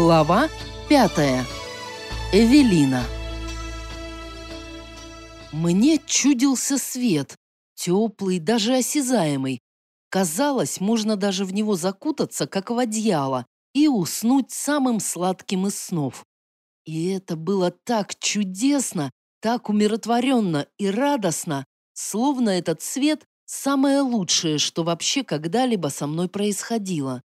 Глава пятая. Эвелина. Мне чудился свет, теплый, даже осязаемый. Казалось, можно даже в него закутаться, как в одеяло, и уснуть самым сладким из снов. И это было так чудесно, так умиротворенно и радостно, словно этот свет – самое лучшее, что вообще когда-либо со мной происходило.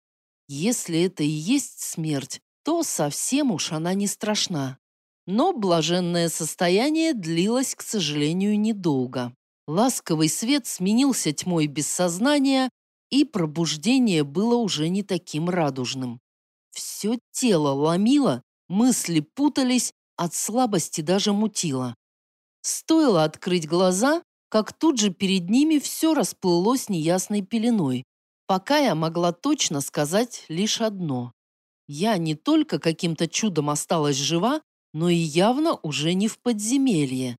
Если это и есть смерть, то совсем уж она не страшна. Но блаженное состояние длилось, к сожалению, недолго. Ласковый свет сменился тьмой без сознания, и пробуждение было уже не таким радужным. Все тело ломило, мысли путались, от слабости даже мутило. Стоило открыть глаза, как тут же перед ними все расплылось неясной пеленой. Пока я могла точно сказать лишь одно. Я не только каким-то чудом осталась жива, но и явно уже не в подземелье.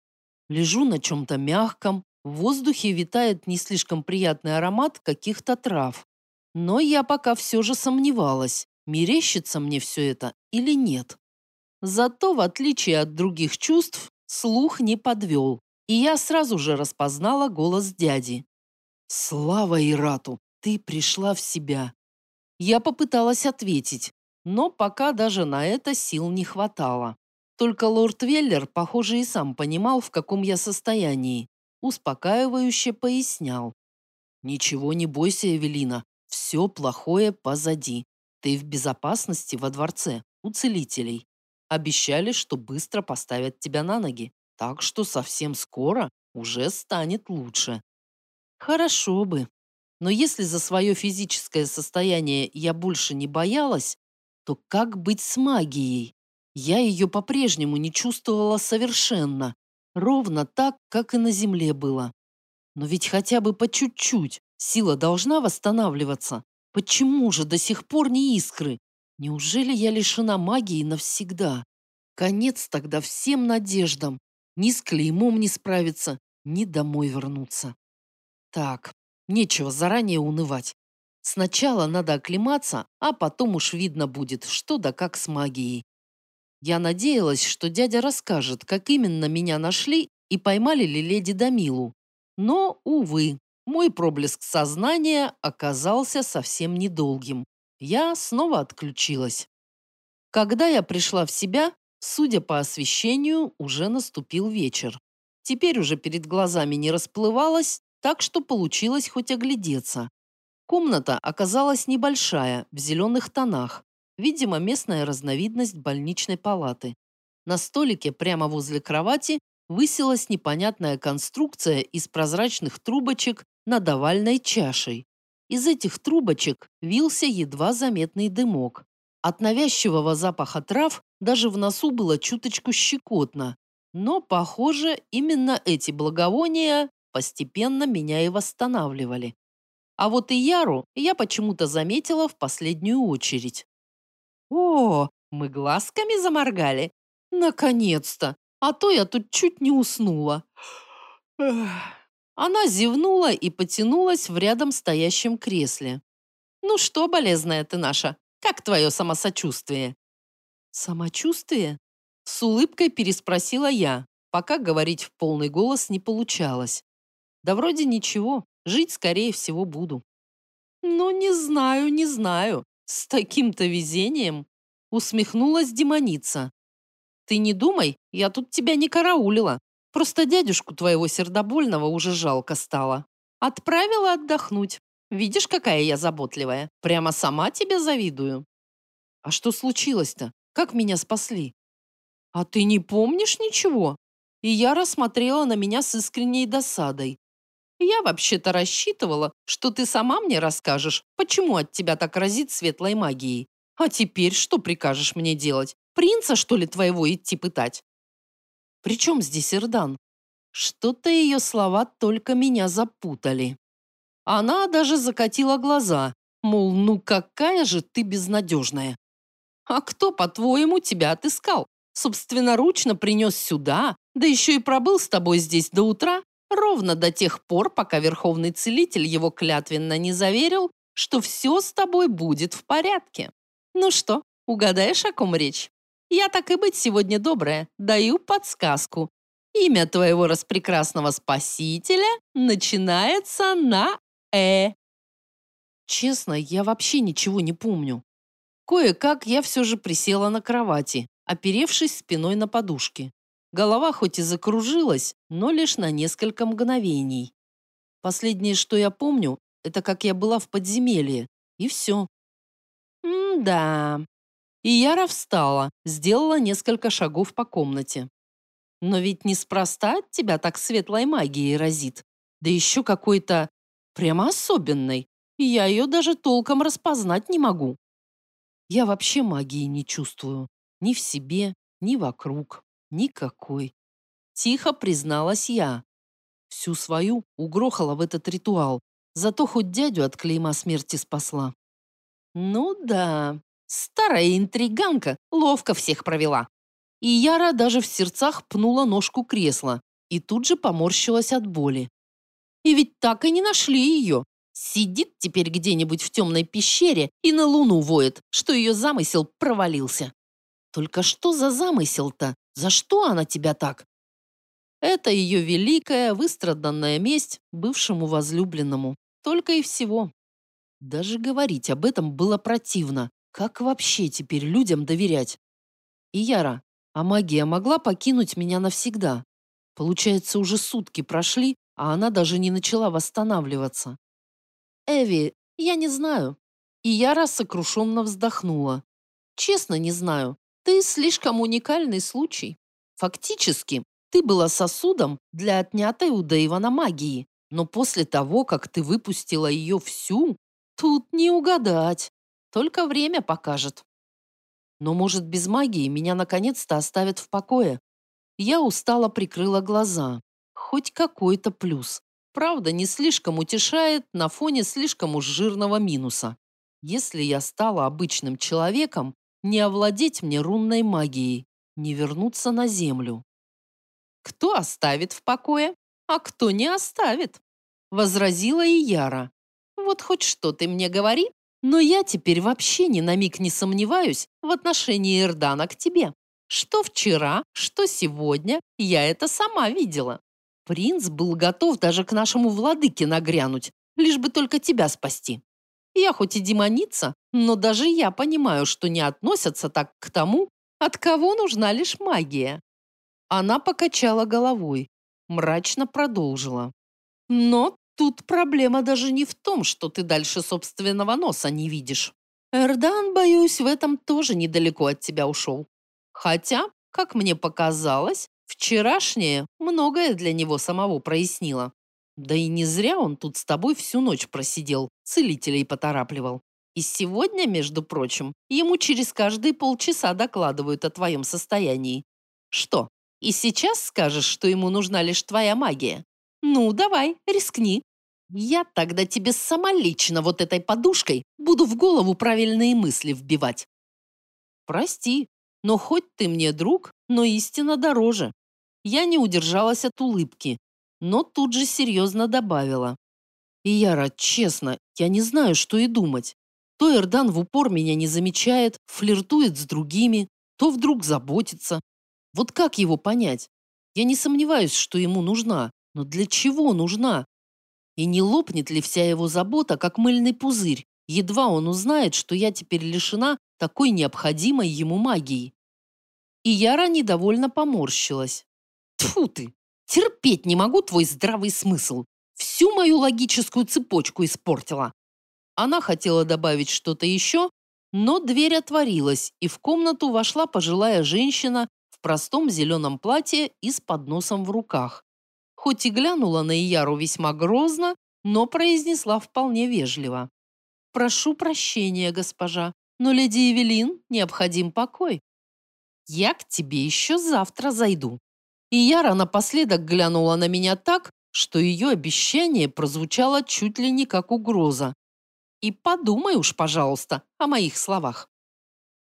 Лежу на чем-то мягком, в воздухе витает не слишком приятный аромат каких-то трав. Но я пока все же сомневалась, мерещится мне все это или нет. Зато, в отличие от других чувств, слух не подвел, и я сразу же распознала голос дяди. «Слава Ирату! Ты пришла в себя. Я попыталась ответить, но пока даже на это сил не хватало. Только лорд Веллер, похоже, и сам понимал, в каком я состоянии. Успокаивающе пояснял. «Ничего не бойся, Эвелина. Все плохое позади. Ты в безопасности во дворце, у целителей. Обещали, что быстро поставят тебя на ноги. Так что совсем скоро уже станет лучше». «Хорошо бы», но если за свое физическое состояние я больше не боялась, то как быть с магией? Я ее по-прежнему не чувствовала совершенно, ровно так, как и на земле было. Но ведь хотя бы по чуть-чуть сила должна восстанавливаться. Почему же до сих пор не искры? Неужели я лишена магии навсегда? Конец тогда всем надеждам. Ни с клеймом не справиться, ни домой вернуться. Так, Нечего заранее унывать. Сначала надо оклематься, а потом уж видно будет, что да как с магией. Я надеялась, что дядя расскажет, как именно меня нашли и поймали ли леди Дамилу. Но, увы, мой проблеск сознания оказался совсем недолгим. Я снова отключилась. Когда я пришла в себя, судя по освещению, уже наступил вечер. Теперь уже перед глазами не расплывалось, так что получилось хоть оглядеться. Комната оказалась небольшая, в зеленых тонах. Видимо, местная разновидность больничной палаты. На столике прямо возле кровати высилась непонятная конструкция из прозрачных трубочек над овальной чашей. Из этих трубочек вился едва заметный дымок. От навязчивого запаха трав даже в носу было чуточку щекотно. Но, похоже, именно эти благовония постепенно меня и восстанавливали. А вот и Яру я почему-то заметила в последнюю очередь. О, мы глазками заморгали. Наконец-то! А то я тут чуть не уснула. Она зевнула и потянулась в рядом стоящем кресле. «Ну что, болезная ты наша, как твое самосочувствие?» «Самочувствие?» С улыбкой переспросила я, пока говорить в полный голос не получалось. Да вроде ничего, жить, скорее всего, буду. Ну, не знаю, не знаю. С таким-то везением. Усмехнулась демоница. Ты не думай, я тут тебя не караулила. Просто дядюшку твоего сердобольного уже жалко стало. Отправила отдохнуть. Видишь, какая я заботливая. Прямо сама тебе завидую. А что случилось-то? Как меня спасли? А ты не помнишь ничего? И я рассмотрела на меня с искренней досадой. Я вообще-то рассчитывала, что ты сама мне расскажешь, почему от тебя так разит светлой магией. А теперь что прикажешь мне делать? Принца, что ли, твоего идти пытать? При чем здесь Ирдан? Что-то ее слова только меня запутали. Она даже закатила глаза, мол, ну какая же ты безнадежная. А кто, по-твоему, тебя отыскал? Собственноручно принес сюда, да еще и пробыл с тобой здесь до утра? Ровно до тех пор, пока Верховный Целитель его клятвенно не заверил, что все с тобой будет в порядке. Ну что, Угадаешь, о ком речь? Я так и быть сегодня добрая, даю подсказку. Имя твоего распрекрасного спасителя начинается на «э». Честно, я вообще ничего не помню. Кое-как я все же присела на кровати, оперевшись спиной на подушке. Голова хоть и закружилась, но лишь на несколько мгновений. Последнее, что я помню, это как я была в подземелье, и все. М-да. И Яра встала, сделала несколько шагов по комнате. Но ведь неспроста от тебя так светлой магией разит. Да еще какой-то прямо особенной. И я ее даже толком распознать не могу. Я вообще магии не чувствую. Ни в себе, ни вокруг. Никакой. Тихо призналась я. Всю свою угрохала в этот ритуал. Зато хоть дядю от клейма смерти спасла. Ну да, старая интриганка ловко всех провела. И Яра даже в сердцах пнула ножку кресла и тут же поморщилась от боли. И ведь так и не нашли ее. Сидит теперь где-нибудь в темной пещере и на луну воет, что ее замысел провалился. Только что за замысел-то? За что она тебя так? Это ее великая, выстраданная месть бывшему возлюбленному. Только и всего. Даже говорить об этом было противно. Как вообще теперь людям доверять? И Яра, а магия могла покинуть меня навсегда. Получается, уже сутки прошли, а она даже не начала восстанавливаться. Эви, я не знаю. И Яра сокрушенно вздохнула. Честно, не знаю. Ты слишком уникальный случай. Фактически, ты была сосудом для отнятой у Дэйвана магии. Но после того, как ты выпустила ее всю, тут не угадать. Только время покажет. Но, может, без магии меня наконец-то оставят в покое. Я устало прикрыла глаза. Хоть какой-то плюс. Правда, не слишком утешает на фоне слишком уж жирного минуса. Если я стала обычным человеком, не овладеть мне рунной магией, не вернуться на землю. Кто оставит в покое, а кто не оставит? Возразила и Яра. Вот хоть что ты мне говори, но я теперь вообще ни на миг не сомневаюсь в отношении Эрдана к тебе. Что вчера, что сегодня, я это сама видела. Принц был готов даже к нашему владыке нагрянуть, лишь бы только тебя спасти. Я хоть и демоница, но даже я понимаю, что не относятся так к тому, от кого нужна лишь магия. Она покачала головой, мрачно продолжила. Но Тут проблема даже не в том, что ты дальше собственного носа не видишь. Эрдан, боюсь, в этом тоже недалеко от тебя ушел. Хотя, как мне показалось, вчерашнее многое для него самого прояснило. Да и не зря он тут с тобой всю ночь просидел, целителей поторапливал. И сегодня, между прочим, ему через каждые полчаса докладывают о твоем состоянии. Что, и сейчас скажешь, что ему нужна лишь твоя магия? Ну, давай, рискни. Я тогда тебе сама лично вот этой подушкой буду в голову правильные мысли вбивать. Прости, но хоть ты мне друг, но истина дороже. Я не удержалась от улыбки, но тут же серьезно добавила. И Яра, честно, я не знаю, что и думать. То Эрдан в упор меня не замечает, флиртует с другими, то вдруг заботится. Вот как его понять? Я не сомневаюсь, что ему нужна, но для чего нужна? И не лопнет ли вся его забота, как мыльный пузырь, едва он узнает, что я теперь лишена такой необходимой ему магии? И Яра недовольно поморщилась. Тфу ты! Терпеть не могу твой здравый смысл. Всю мою логическую цепочку испортила. Она хотела добавить что-то еще, но дверь отворилась, и в комнату вошла пожилая женщина в простом зеленом платье и с подносом в руках хоть и глянула на Ияру весьма грозно, но произнесла вполне вежливо. «Прошу прощения, госпожа, но леди Эвелин необходим покой. Я к тебе еще завтра зайду». И Яра напоследок глянула на меня так, что ее обещание прозвучало чуть ли не как угроза. «И подумай уж, пожалуйста, о моих словах».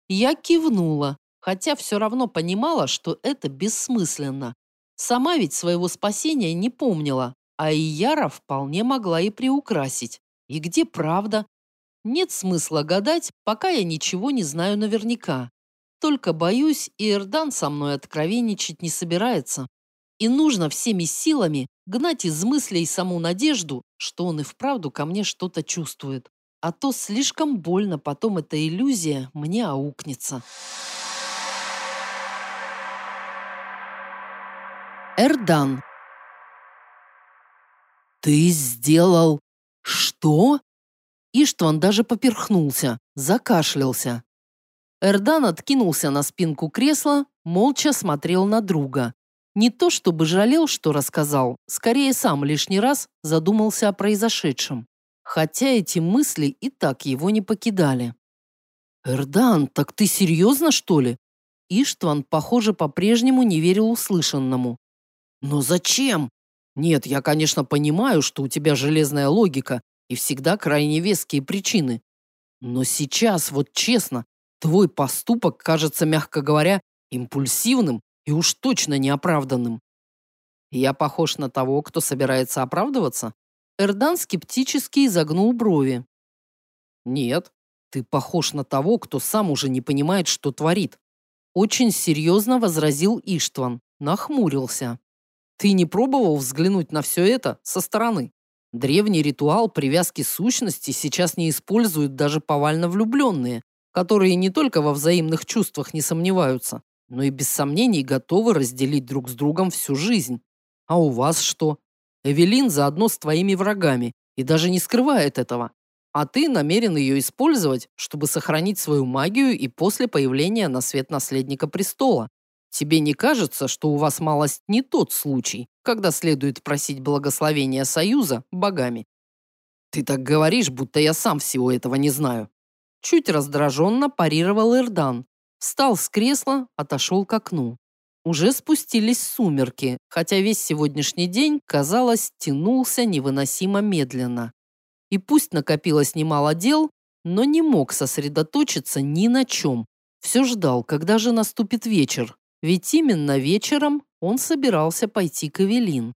Я кивнула, хотя все равно понимала, что это бессмысленно. Сама ведь своего спасения не помнила, а и Яра вполне могла и приукрасить. И где правда? Нет смысла гадать, пока я ничего не знаю наверняка. Только боюсь, и Эрдан со мной откровенничать не собирается. И нужно всеми силами гнать из мыслей саму надежду, что он и вправду ко мне что-то чувствует. А то слишком больно потом эта иллюзия мне аукнется. Эрдан. «Ты сделал... что?» Иштван даже поперхнулся, закашлялся. Эрдан откинулся на спинку кресла, молча смотрел на друга. Не то чтобы жалел, что рассказал, скорее сам лишний раз задумался о произошедшем. Хотя эти мысли и так его не покидали. «Эрдан, так ты серьезно, что ли?» Иштван, похоже, по-прежнему не верил услышанному. «Но зачем? Нет, я, конечно, понимаю, что у тебя железная логика и всегда крайне веские причины. Но сейчас, вот честно, Твой поступок кажется, мягко говоря, импульсивным и уж точно неоправданным. Я похож на того, кто собирается оправдываться? Эрдан скептически изогнул брови. Нет, ты похож на того, кто сам уже не понимает, что творит. Очень серьезно возразил Иштван, нахмурился. Ты не пробовал взглянуть на все это со стороны? Древний ритуал привязки сущности сейчас не используют даже повально влюбленные, которые не только во взаимных чувствах не сомневаются, но и без сомнений готовы разделить друг с другом всю жизнь. А у вас что? Эвелин заодно с твоими врагами и даже не скрывает этого. А ты намерен ее использовать, чтобы сохранить свою магию и после появления на свет наследника престола. Тебе не кажется, что у вас малость не тот случай, когда следует просить благословения союза богами? Ты так говоришь, будто я сам всего этого не знаю. Чуть раздраженно парировал Эрдан. Встал с кресла, отошел к окну. Уже спустились сумерки, хотя весь сегодняшний день, казалось, тянулся невыносимо медленно. И пусть накопилось немало дел, но не мог сосредоточиться ни на чем. Все ждал, когда же наступит вечер. Ведь именно вечером он собирался пойти к Эвелин.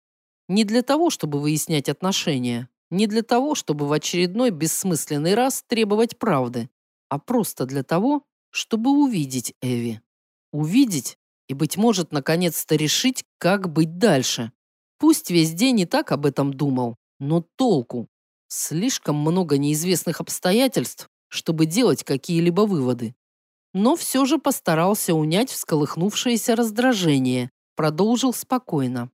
Не для того, чтобы выяснять отношения, не для того, чтобы в очередной бессмысленный раз требовать правды, а просто для того, чтобы увидеть Эви. Увидеть и, быть может, наконец-то решить, как быть дальше. Пусть весь день и так об этом думал, но толку. Слишком много неизвестных обстоятельств, чтобы делать какие-либо выводы. Но все же постарался унять всколыхнувшееся раздражение, продолжил спокойно.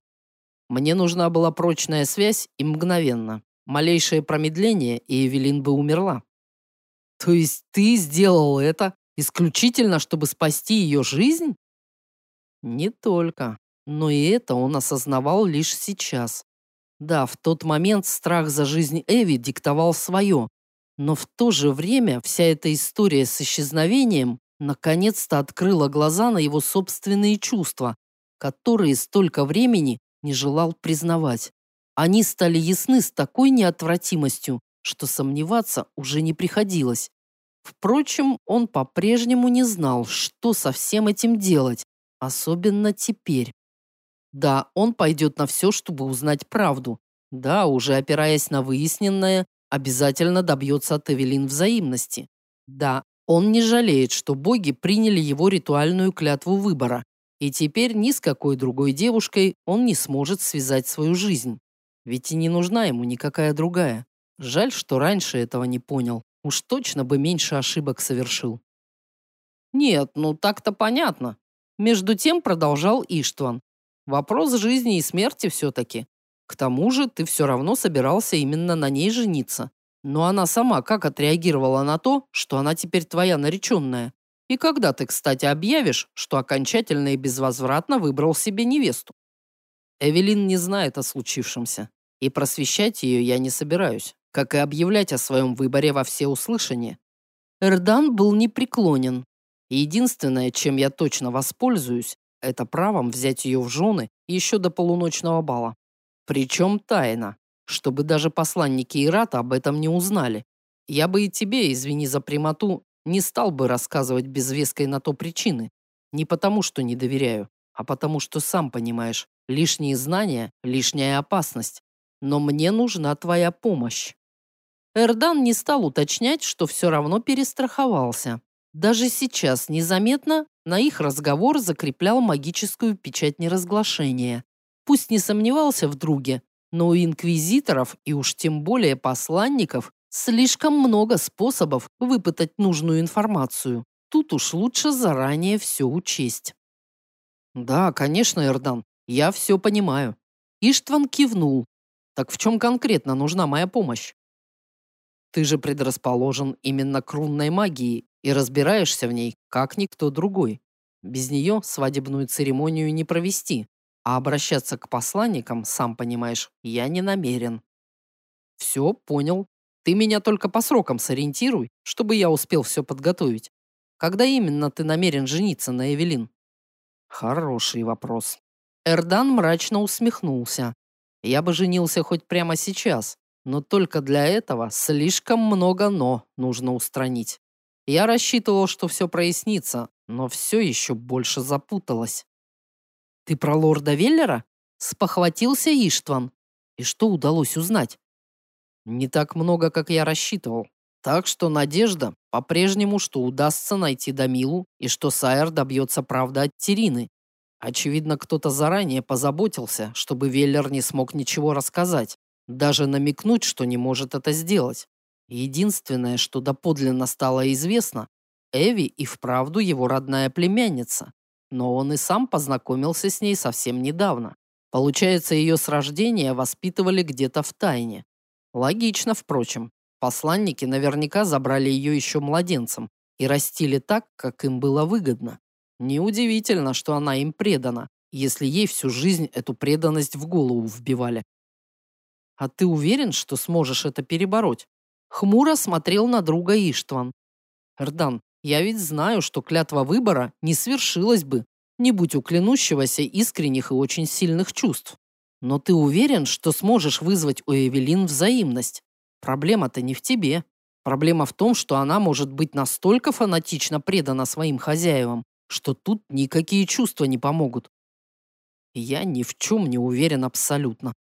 Мне нужна была прочная связь и мгновенно. Малейшее промедление, и Эвелин бы умерла. То есть ты сделал это исключительно, чтобы спасти ее жизнь? Не только. Но и это он осознавал лишь сейчас. Да, в тот момент страх за жизнь Эви диктовал свое. Но в то же время вся эта история с исчезновением наконец-то открыла глаза на его собственные чувства, которые столько времени не желал признавать. Они стали ясны с такой неотвратимостью, что сомневаться уже не приходилось. Впрочем, он по-прежнему не знал, что со всем этим делать, особенно теперь. Да, он пойдет на все, чтобы узнать правду. Да, уже опираясь на выясненное, обязательно добьется от Эвелин взаимности. Да, он не жалеет, что боги приняли его ритуальную клятву выбора, и теперь ни с какой другой девушкой он не сможет связать свою жизнь. Ведь и не нужна ему никакая другая. Жаль, что раньше этого не понял. Уж точно бы меньше ошибок совершил. Нет, ну так-то понятно. Между тем продолжал Иштван. Вопрос жизни и смерти все-таки. К тому же ты все равно собирался именно на ней жениться. Но она сама как отреагировала на то, что она теперь твоя нареченная? И когда ты, кстати, объявишь, что окончательно и безвозвратно выбрал себе невесту? Эвелин не знает о случившемся и просвещать ее я не собираюсь, как и объявлять о своем выборе во всеуслышание. Эрдан был непреклонен. Единственное, чем я точно воспользуюсь, это правом взять ее в жены еще до полуночного бала. Причем тайно, чтобы даже посланники Ирата об этом не узнали. Я бы и тебе, извини за прямоту, не стал бы рассказывать без веской на то причины. Не потому, что не доверяю, а потому, что сам понимаешь, лишние знания – лишняя опасность но мне нужна твоя помощь». Эрдан не стал уточнять, что все равно перестраховался. Даже сейчас незаметно на их разговор закреплял магическую печать неразглашения. Пусть не сомневался в друге, но у инквизиторов и уж тем более посланников слишком много способов выпытать нужную информацию. Тут уж лучше заранее все учесть. Да, конечно, Эрдан, я все понимаю. Иштван кивнул. Так в чем конкретно нужна моя помощь? Ты же предрасположен именно к рунной магии и разбираешься в ней, как никто другой. Без нее свадебную церемонию не провести, а обращаться к посланникам, сам понимаешь, я не намерен. Все, понял. Ты меня только по срокам сориентируй, чтобы я успел все подготовить. Когда именно ты намерен жениться на Эвелин? Хороший вопрос. Эрдан мрачно усмехнулся. Я бы женился хоть прямо сейчас, но только для этого слишком много «но» нужно устранить. Я рассчитывал, что все прояснится, но все еще больше запуталось. «Ты про лорда Веллера?» – спохватился Иштван. «И что удалось узнать?» «Не так много, как я рассчитывал. Так что надежда по-прежнему, что удастся найти Дамилу и что Сайер добьется правды от Терины. Очевидно, кто-то заранее позаботился, чтобы Веллер не смог ничего рассказать, даже намекнуть, что не может это сделать. Единственное, что доподлинно стало известно, Эви и вправду его родная племянница, но он и сам познакомился с ней совсем недавно. Получается, ее с рождения воспитывали где-то в тайне. Логично, впрочем. Посланники наверняка забрали ее еще младенцем и растили так, как им было выгодно. Неудивительно, что она им предана, если ей всю жизнь эту преданность в голову вбивали. А ты уверен, что сможешь это перебороть? Хмуро смотрел на друга Иштван. Эрдан, я ведь знаю, что клятва выбора не свершилась бы, не будь у клянущегося искренних и очень сильных чувств. Но ты уверен, что сможешь вызвать у Эвелин взаимность? Проблема-то не в тебе. Проблема в том, что она может быть настолько фанатично предана своим хозяевам, что тут никакие чувства не помогут. Я ни в чем не уверен абсолютно.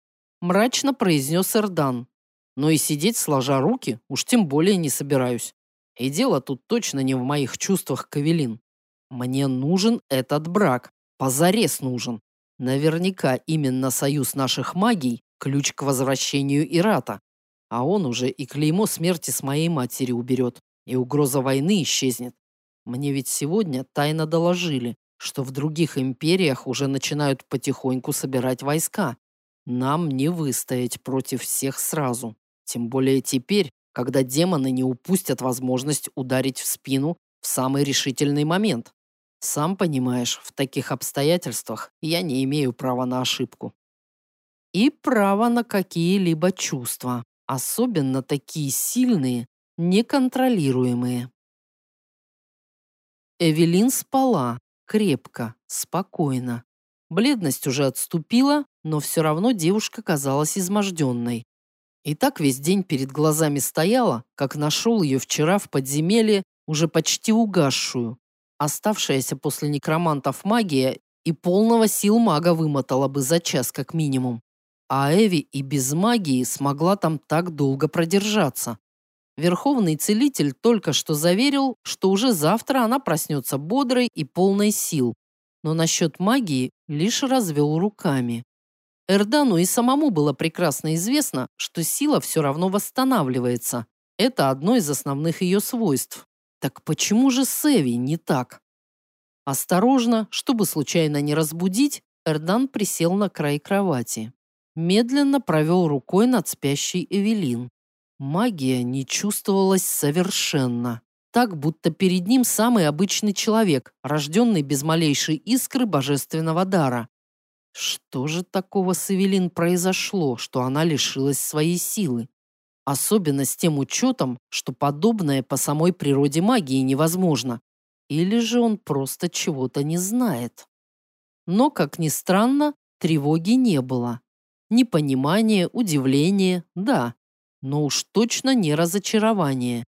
Мрачно произнес Эрдан, но и сидеть сложа руки уж тем более не собираюсь. И дело тут точно не в моих чувствах к Эвелин. Мне нужен этот брак. Позарез нужен. Наверняка именно союз наших магий – ключ к возвращению Ирата. А он уже и клеймо смерти с моей матери уберет, и угроза войны исчезнет. Мне ведь сегодня тайно доложили, что в других империях уже начинают потихоньку собирать войска. Нам не выстоять против всех сразу. Тем более теперь, когда демоны не упустят возможность ударить в спину в самый решительный момент. Сам понимаешь, в таких обстоятельствах я не имею права на ошибку. И права на какие-либо чувства, особенно такие сильные, неконтролируемые. Эвелин спала, крепко, спокойно. Бледность уже отступила, но все равно девушка казалась изможденной. И так весь день перед глазами стояла, как нашел ее вчера в подземелье, уже почти угасшую. Оставшаяся после некромантов магия и полного сил мага вымотала бы за час как минимум. А Эви и без магии смогла там так долго продержаться. Верховный целитель только что заверил, что уже завтра она проснется бодрой и полной сил. Но насчет магии лишь развел руками. Эрдану и самому было прекрасно известно, что сила все равно восстанавливается. Это одно из основных ее свойств. Так почему же с Эви не так? Осторожно, чтобы случайно не разбудить, Эрдан присел на край кровати. Медленно провел рукой над спящей Эвелин. Магия не чувствовалась совершенно. Так, будто перед ним самый обычный человек, рожденный без малейшей искры божественного дара. Что же такого с Эвелин произошло, что она лишилась своей силы? Особенно с тем учетом, что подобное по самой природе магии невозможно. Или же он просто чего-то не знает? Но, как ни странно, тревоги не было. Непонимание, удивление, да, но уж точно не разочарование.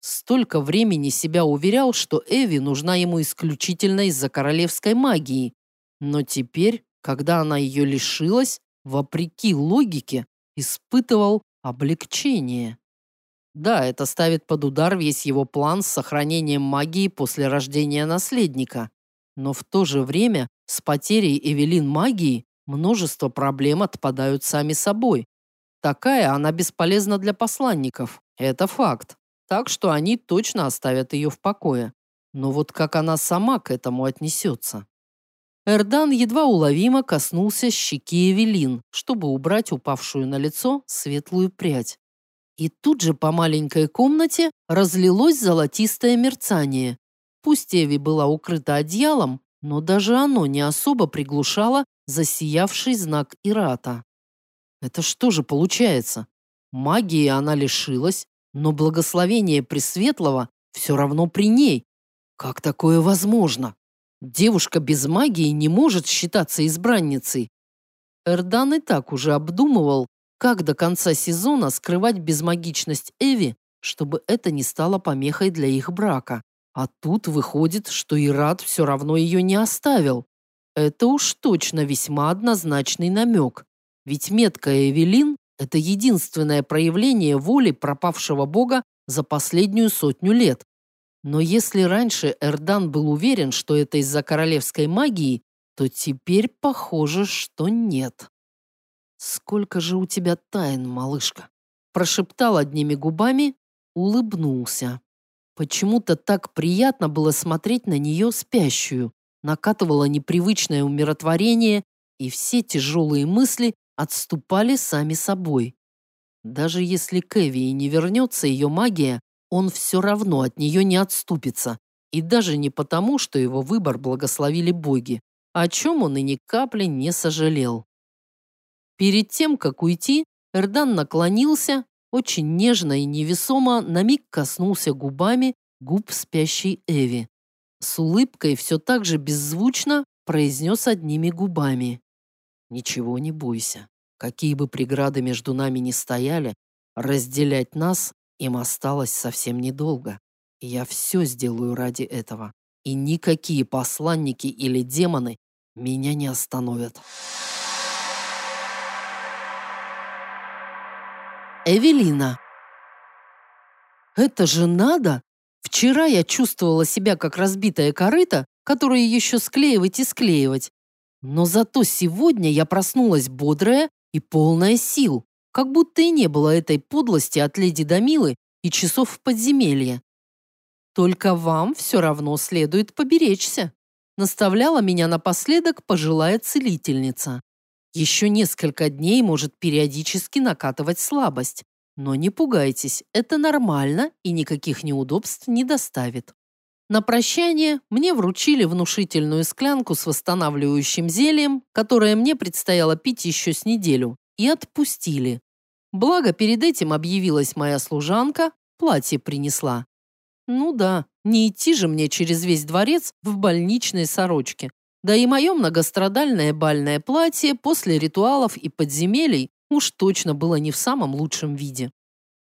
Столько времени себя уверял, что Эви нужна ему исключительно из-за королевской магии. Но теперь когда она ее лишилась, вопреки логике, испытывал облегчение. Да, это ставит под удар весь его план с сохранением магии после рождения наследника. Но в то же время с потерей Эвелин магии множество проблем отпадают сами собой. Такая она бесполезна для посланников. Это факт. Так что они точно оставят ее в покое. Но вот как она сама к этому отнесется? Эрдан едва уловимо коснулся щеки Эвелин, чтобы убрать упавшую на лицо светлую прядь. И тут же по маленькой комнате разлилось золотистое мерцание. Пусть Эви была укрыта одеялом, но даже оно не особо приглушало засиявший знак Ирата. Это что же получается? Магии она лишилась, но благословение Пресветлого все равно при ней. Как такое возможно? Девушка без магии не может считаться избранницей. Эрдан и так уже обдумывал, как до конца сезона скрывать безмагичность Эви, чтобы это не стало помехой для их брака? А тут выходит, что Ират все равно ее не оставил. Это уж точно весьма однозначный намек. Ведь метка Эвелин – это единственное проявление воли пропавшего бога за последнюю сотню лет. Но если раньше Эрдан был уверен, что это из-за королевской магии, то теперь похоже, что нет. «Сколько же у тебя тайн, малышка?» Прошептал одними губами, улыбнулся. Почему-то так приятно было смотреть на нее спящую. Накатывало непривычное умиротворение, и все тяжелые мысли отступали сами собой. Даже если Кэви и не вернется ее магия, он все равно от нее не отступится. И даже не потому, что его выбор благословили боги, о чем он и ни капли не сожалел. Перед тем, как уйти, Эрдан наклонился, очень нежно и невесомо на миг коснулся губами губ спящей Эви. С улыбкой все так же беззвучно произнес одними губами. «Ничего не бойся. Какие бы преграды между нами ни стояли, разделять нас им осталось совсем недолго. Я все сделаю ради этого. И никакие посланники или демоны меня не остановят». Эвелина. Это же надо! Вчера я чувствовала себя как разбитая корыта, которую еще склеивать и склеивать. Но зато сегодня я проснулась бодрая и полная сил, как будто и не было этой подлости от леди Дамилы и часов в подземелье. Только вам все равно следует поберечься, наставляла меня напоследок пожилая целительница. Еще несколько дней может периодически накатывать слабость. Но не пугайтесь, это нормально и никаких неудобств не доставит. На прощание мне вручили внушительную склянку с восстанавливающим зельем, которое мне предстояло пить еще с неделю, и отпустили. Благо, перед этим объявилась моя служанка, платье принесла. Ну да, не идти же мне через весь дворец в больничной сорочке, да и мое многострадальное бальное платье после ритуалов и подземелий уж точно было не в самом лучшем виде.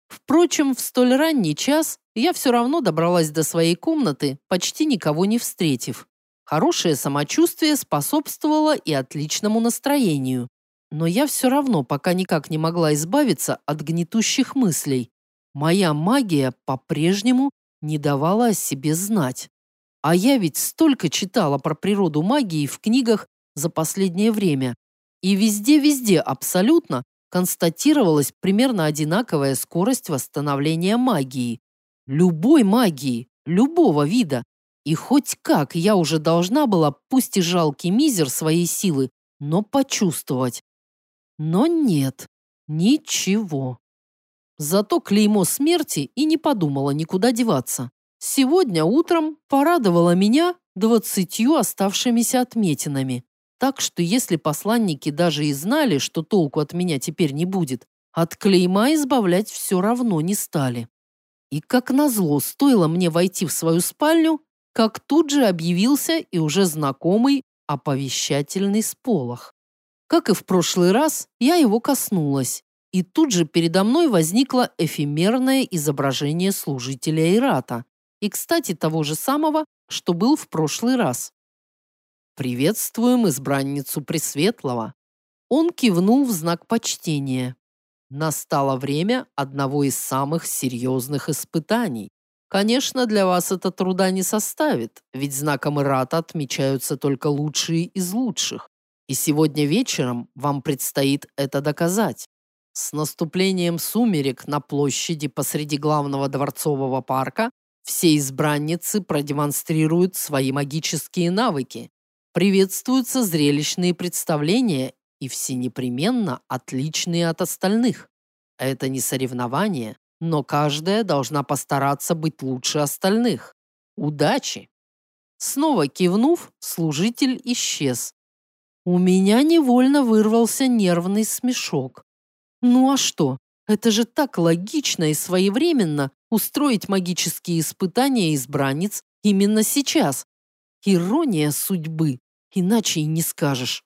Впрочем, в столь ранний час я все равно добралась до своей комнаты, почти никого не встретив. Хорошее самочувствие способствовало и отличному настроению. Но я все равно пока никак не могла избавиться от гнетущих мыслей. Моя магия по-прежнему не давала о себе знать. А я ведь столько читала про природу магии в книгах за последнее время. И везде-везде абсолютно констатировалась примерно одинаковая скорость восстановления магии. Любой магии, любого вида. И хоть как я уже должна была, пусть и жалкий мизер своей силы, но почувствовать. Но нет, ничего. Зато клеймо смерти и не подумала никуда деваться. Сегодня утром порадовала меня двадцатью оставшимися отметинами. Так что если посланники даже и знали, что толку от меня теперь не будет, от клейма избавлять все равно не стали. И как назло, стоило мне войти в свою спальню, как тут же объявился и уже знакомый оповещательный сполох. Как и в прошлый раз, я его коснулась, и тут же передо мной возникло эфемерное изображение служителя Ирата, и, кстати, того же самого, что был в прошлый раз. «Приветствуем избранницу Пресветлого!» Он кивнул в знак почтения. Настало время одного из самых серьезных испытаний. Конечно, для вас это труда не составит, ведь знаком Ирата отмечаются только лучшие из лучших. И сегодня вечером вам предстоит это доказать. С наступлением сумерек на площади посреди главного дворцового парка все избранницы продемонстрируют свои магические навыки. Приветствуются зрелищные представления и все непременно отличные от остальных. Это не соревнование, но каждая должна постараться быть лучше остальных. Удачи! Снова кивнув, служитель исчез. У меня невольно вырвался нервный смешок. Ну а что? Это же так логично и своевременно устроить магические испытания избранниц именно сейчас. Ирония судьбы, иначе и не скажешь.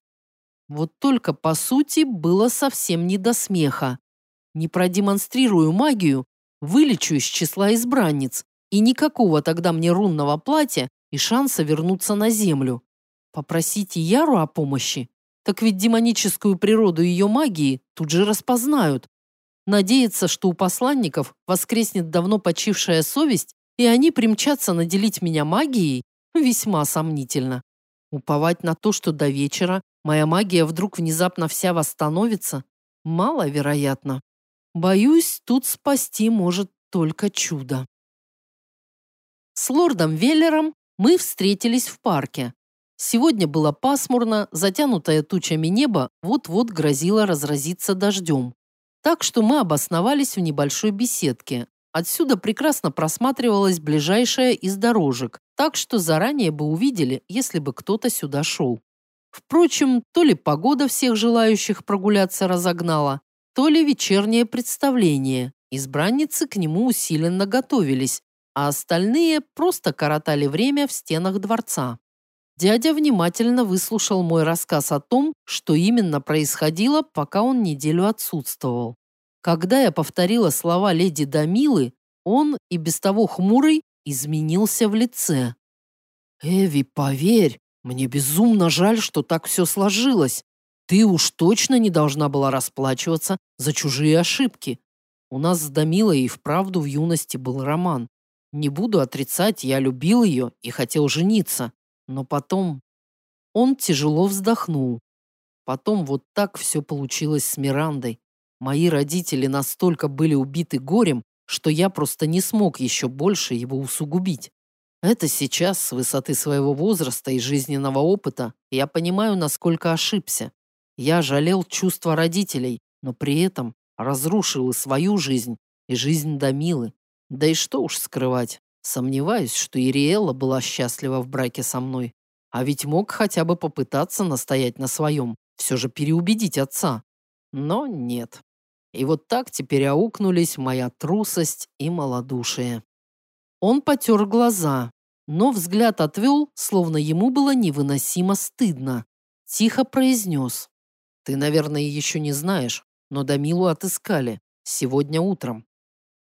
Вот только по сути было совсем не до смеха. Не продемонстрирую магию, вылечу из числа избранниц, и никакого тогда мне рунного платья и шанса вернуться на землю. Попросите Яру о помощи, так ведь демоническую природу ее магии тут же распознают, Надеяться, что у посланников воскреснет давно почившая совесть, и они примчатся наделить меня магией, весьма сомнительно. Уповать на то, что до вечера моя магия вдруг внезапно вся восстановится, маловероятно. Боюсь, тут спасти может только чудо. С лордом Веллером мы встретились в парке. Сегодня было пасмурно, затянутое тучами небо вот-вот грозило разразиться дождем. Так что мы обосновались в небольшой беседке. Отсюда прекрасно просматривалась ближайшая из дорожек, так что заранее бы увидели, если бы кто-то сюда шел. Впрочем, то ли погода всех желающих прогуляться разогнала, то ли вечернее представление. Избранницы к нему усиленно готовились, а остальные просто коротали время в стенах дворца. Дядя внимательно выслушал мой рассказ о том, что именно происходило, пока он неделю отсутствовал. Когда я повторила слова леди Дамилы, он, и без того хмурый, изменился в лице. «Эви, поверь, мне безумно жаль, что так все сложилось. Ты уж точно не должна была расплачиваться за чужие ошибки. У нас с Дамилой и вправду в юности был роман. Не буду отрицать, я любил ее и хотел жениться. Но потом он тяжело вздохнул. Потом вот так все получилось с Мирандой. Мои родители настолько были убиты горем, что я просто не смог еще больше его усугубить. Это сейчас, с высоты своего возраста и жизненного опыта, я понимаю, насколько ошибся. Я жалел чувства родителей, но при этом разрушил и свою жизнь, и жизнь Дамилы. Да и что уж скрывать, Сомневаюсь, что Ириэлла была счастлива в браке со мной. А ведь мог хотя бы попытаться настоять на своем, все же переубедить отца. Но нет. И вот так теперь аукнулись моя трусость и малодушие. Он потер глаза, но взгляд отвел, словно ему было невыносимо стыдно. Тихо произнес. «Ты, наверное, еще не знаешь, но Дамилу отыскали. Сегодня утром».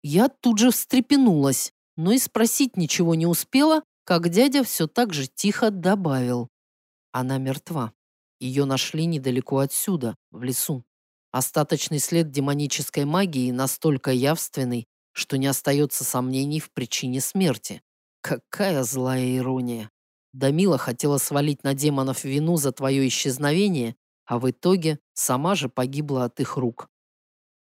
Я тут же встрепенулась но и спросить ничего не успела, как дядя все так же тихо добавил. Она мертва. Ее нашли недалеко отсюда, в лесу. Остаточный след демонической магии настолько явственный, что не остается сомнений в причине смерти. Какая злая ирония. Дамила хотела свалить на демонов вину за твое исчезновение, а в итоге сама же погибла от их рук.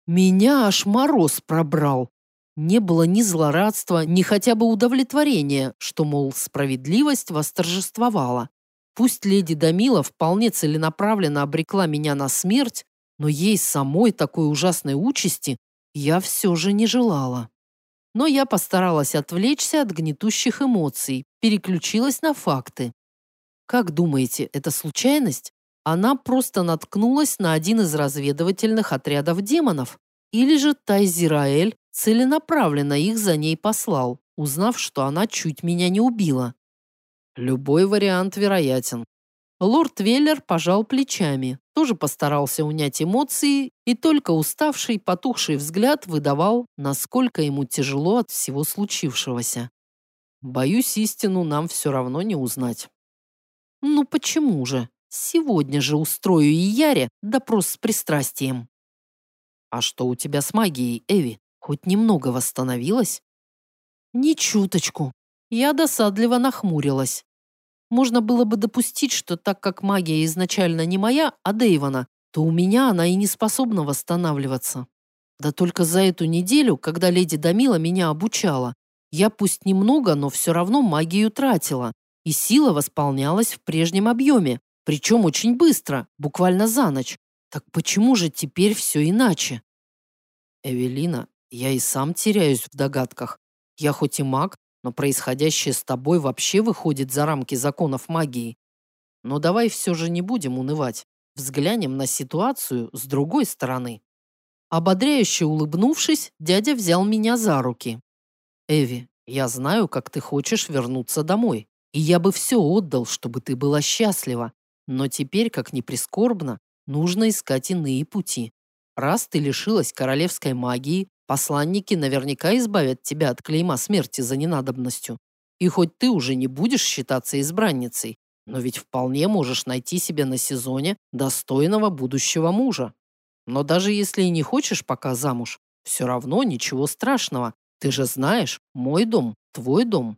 Меня аж мороз пробрал, не было ни злорадства, ни хотя бы удовлетворения, что, мол, справедливость восторжествовала. Пусть леди Дамила вполне целенаправленно обрекла меня на смерть, но ей самой такой ужасной участи я все же не желала. Но я постаралась отвлечься от гнетущих эмоций, переключилась на факты. Как думаете, это случайность? Она просто наткнулась на один из разведывательных отрядов демонов? Или же Тайзираэль целенаправленно их за ней послал, узнав, что она чуть меня не убила. Любой вариант вероятен. Лорд Веллер пожал плечами, тоже постарался унять эмоции, и только уставший, потухший взгляд выдавал, насколько ему тяжело от всего случившегося. Боюсь, истину нам все равно не узнать. Ну почему же? Сегодня же устрою и Яре допрос с пристрастием. А что у тебя с магией, Эви? Хоть немного восстановилась? Ни чуточку. Я досадливо нахмурилась. Можно было бы допустить, что так как магия изначально не моя, а Дэйвона, то у меня она и не способна восстанавливаться. Да только за эту неделю, когда леди Дамила меня обучала, я пусть немного, но все равно магию тратила, и сила восполнялась в прежнем объеме, причем очень быстро, буквально за ночь. Так почему же теперь все иначе? Эвелина, я и сам теряюсь в догадках. Я хоть и маг, но происходящее с тобой вообще выходит за рамки законов магии. Но давай все же не будем унывать. Взглянем на ситуацию с другой стороны. Ободряюще улыбнувшись, дядя взял меня за руки. «Эви, я знаю, как ты хочешь вернуться домой, и я бы все отдал, чтобы ты была счастлива. Но теперь, как ни прискорбно, нужно искать иные пути. Раз ты лишилась королевской магии, посланники наверняка избавят тебя от клейма смерти за ненадобностью. И хоть ты уже не будешь считаться избранницей, но ведь вполне можешь найти себе на сезоне достойного будущего мужа. Но даже если и не хочешь пока замуж, все равно ничего страшного. Ты же знаешь, мой дом, твой дом.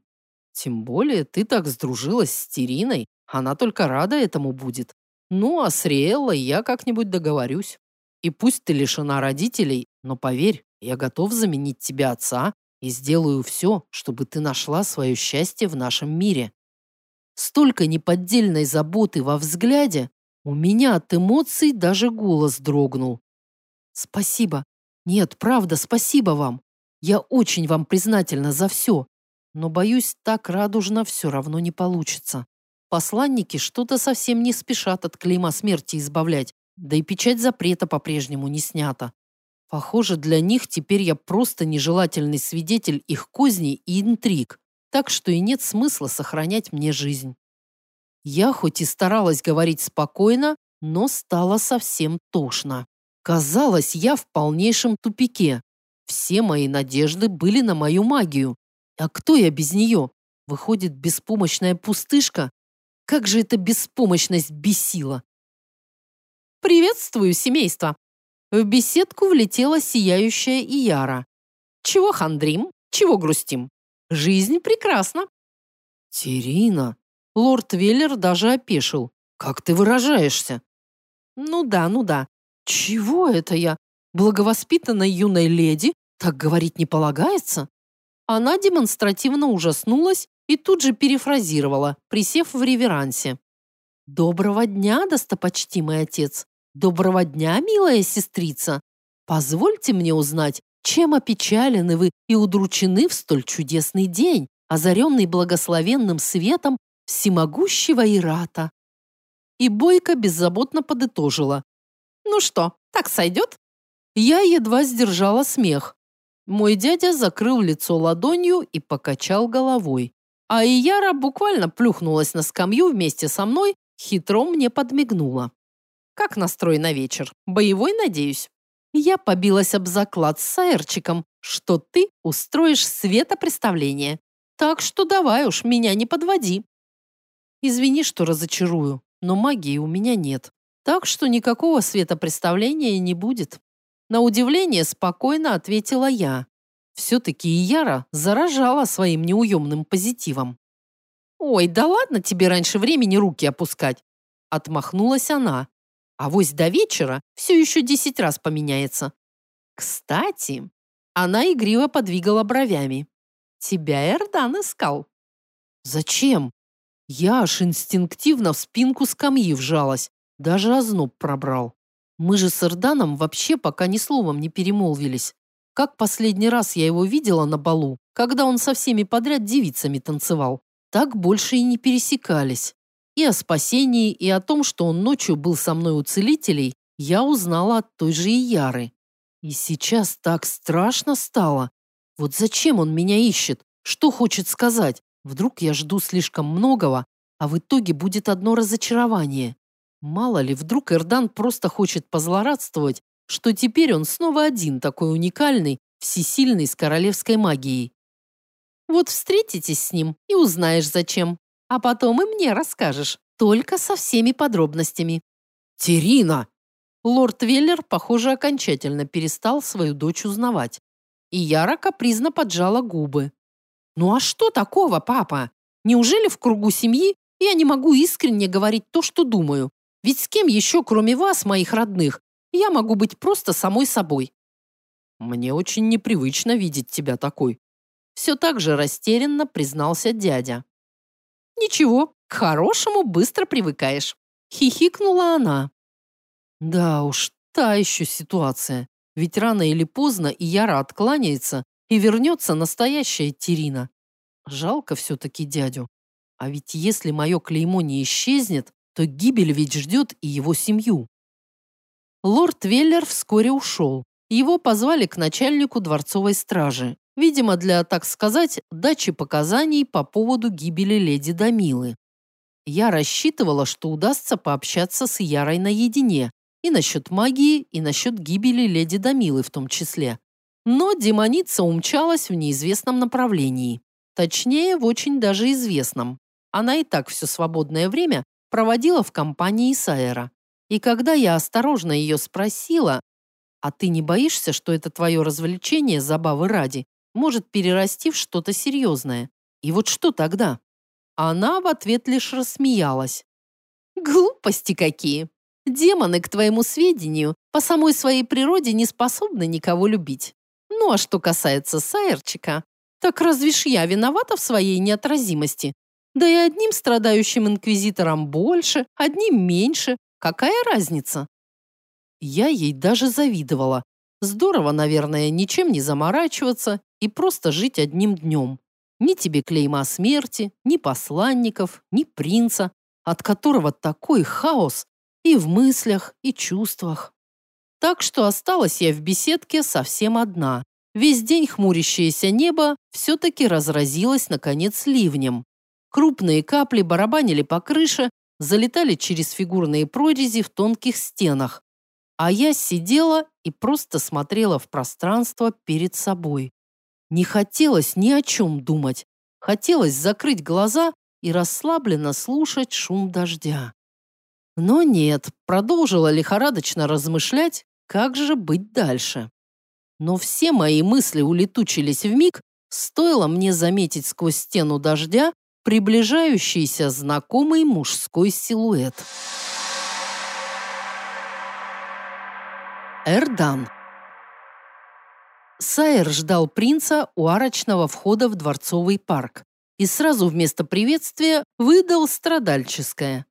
Тем более ты так сдружилась с Териной, она только рада этому будет. Ну, а с Риэллой я как-нибудь договорюсь. И пусть ты лишена родителей, но поверь, я готов заменить тебе отца и сделаю все, чтобы ты нашла свое счастье в нашем мире. Столько неподдельной заботы во взгляде, у меня от эмоций даже голос дрогнул. Спасибо. Нет, правда, спасибо вам. Я очень вам признательна за все. Но, боюсь, так радужно все равно не получится. Посланники что-то совсем не спешат от клейма смерти избавлять, да и печать запрета по-прежнему не снята. Похоже, для них теперь я просто нежелательный свидетель их козней и интриг, так что и нет смысла сохранять мне жизнь. Я хоть и старалась говорить спокойно, но стало совсем тошно. Казалось, я в полнейшем тупике. Все мои надежды были на мою магию. А кто я без нее? Выходит, беспомощная пустышка? Как же эта беспомощность бесила! «Приветствую, семейство!» В беседку влетела сияющая Ияра. «Чего хандрим? Чего грустим? Жизнь прекрасна!» «Терина!» Лорд Веллер даже опешил. «Как ты выражаешься?» «Ну да, ну да. Чего это я? Благовоспитанной юной леди? Так говорить не полагается?» Она демонстративно ужаснулась и тут же перефразировала, присев в реверансе. «Доброго дня, достопочтимый отец! Доброго дня, милая сестрица! Позвольте мне узнать, чем опечалены вы и удручены в столь чудесный день, озаренный благословенным светом всемогущего Ирата. И Бойко беззаботно подытожила. «Ну что, так сойдет?» Я едва сдержала смех. Мой дядя закрыл лицо ладонью и покачал головой. А Ияра буквально плюхнулась на скамью вместе со мной, хитро мне подмигнула. «Как настрой на вечер? Боевой, надеюсь?» Я побилась об заклад с Сайерчиком, что ты устроишь светопреставление. Так что давай уж, меня не подводи. Извини, что разочарую, но магии у меня нет. Так что никакого светопреставления не будет. На удивление спокойно ответила я. Все-таки Яра заражала своим неуемным позитивом. «Ой, да ладно тебе раньше времени руки опускать!» Отмахнулась она. А вось до вечера все еще десять раз поменяется. Кстати, она игриво подвигала бровями. Тебя Эрдан искал. Зачем? Я аж инстинктивно в спинку скамьи вжалась, даже озноб пробрал. Мы же с Эрданом вообще пока ни словом не перемолвились. Как последний раз я его видела на балу, когда он со всеми подряд девицами танцевал, так больше и не пересекались. И о спасении, и о том, что он ночью был со мной у целителей, я узнала от той же Ияры. И сейчас так страшно стало. Вот зачем он меня ищет? Что хочет сказать? Вдруг я жду слишком многого, а в итоге будет одно разочарование. Мало ли, вдруг Эрдан просто хочет позлорадствовать, что теперь он снова один такой уникальный, всесильный с королевской магией. Вот встретитесь с ним и узнаешь зачем. А потом и мне расскажешь, только со всеми подробностями. «Терина!» Лорд Веллер, похоже, окончательно перестал свою дочь узнавать. И Яра капризно поджала губы. «Ну а что такого, папа? Неужели в кругу семьи я не могу искренне говорить то, что думаю? Ведь с кем еще, кроме вас, моих родных, я могу быть просто самой собой?» «Мне очень непривычно видеть тебя такой», все так же растерянно признался дядя. «Ничего, к хорошему быстро привыкаешь», — хихикнула она. Да уж, та еще ситуация. Ведь рано или поздно и Яра откланяется, и вернется настоящая Терина. Жалко все-таки дядю. А ведь если мое клеймо не исчезнет, то гибель ведь ждет и его семью. Лорд Веллер вскоре ушел. Его позвали к начальнику дворцовой стражи. Видимо, для, так сказать, дачи показаний по поводу гибели леди Дамилы. Я рассчитывала, что удастся пообщаться с Ярой наедине, и насчет магии, и насчет гибели леди Дамилы в том числе. Но демоница умчалась в неизвестном направлении. Точнее, в очень даже известном. Она и так все свободное время проводила в компании Саэра. И когда я осторожно ее спросила, «А ты не боишься, что это твое развлечение забавы ради может перерасти в что-то серьезное? И вот что тогда?» Она в ответ лишь рассмеялась. «Глупости какие! Демоны, к твоему сведению, по самой своей природе не способны никого любить. Ну а что касается Сайерчика, так разве ж я виновата в своей неотразимости? Да и одним страдающим инквизитором больше, одним меньше. Какая разница? Я ей даже завидовала. Здорово, наверное, ничем не заморачиваться и просто жить одним днем. Ни тебе клейма смерти, ни посланников, ни принца, от которого такой хаос, и в мыслях, и чувствах. Так что осталась я в беседке совсем одна. Весь день хмурящееся небо все-таки разразилось, наконец, ливнем. Крупные капли барабанили по крыше, залетали через фигурные прорези в тонких стенах. А я сидела и просто смотрела в пространство перед собой. Не хотелось ни о чем думать. Хотелось закрыть глаза и расслабленно слушать шум дождя. Но нет, продолжила лихорадочно размышлять, как же быть дальше. Но все мои мысли улетучились в миг, стоило мне заметить сквозь стену дождя приближающийся знакомый мужской силуэт. Эрдан. Сайер ждал принца у арочного входа в дворцовый парк и сразу вместо приветствия выдал страдальческое.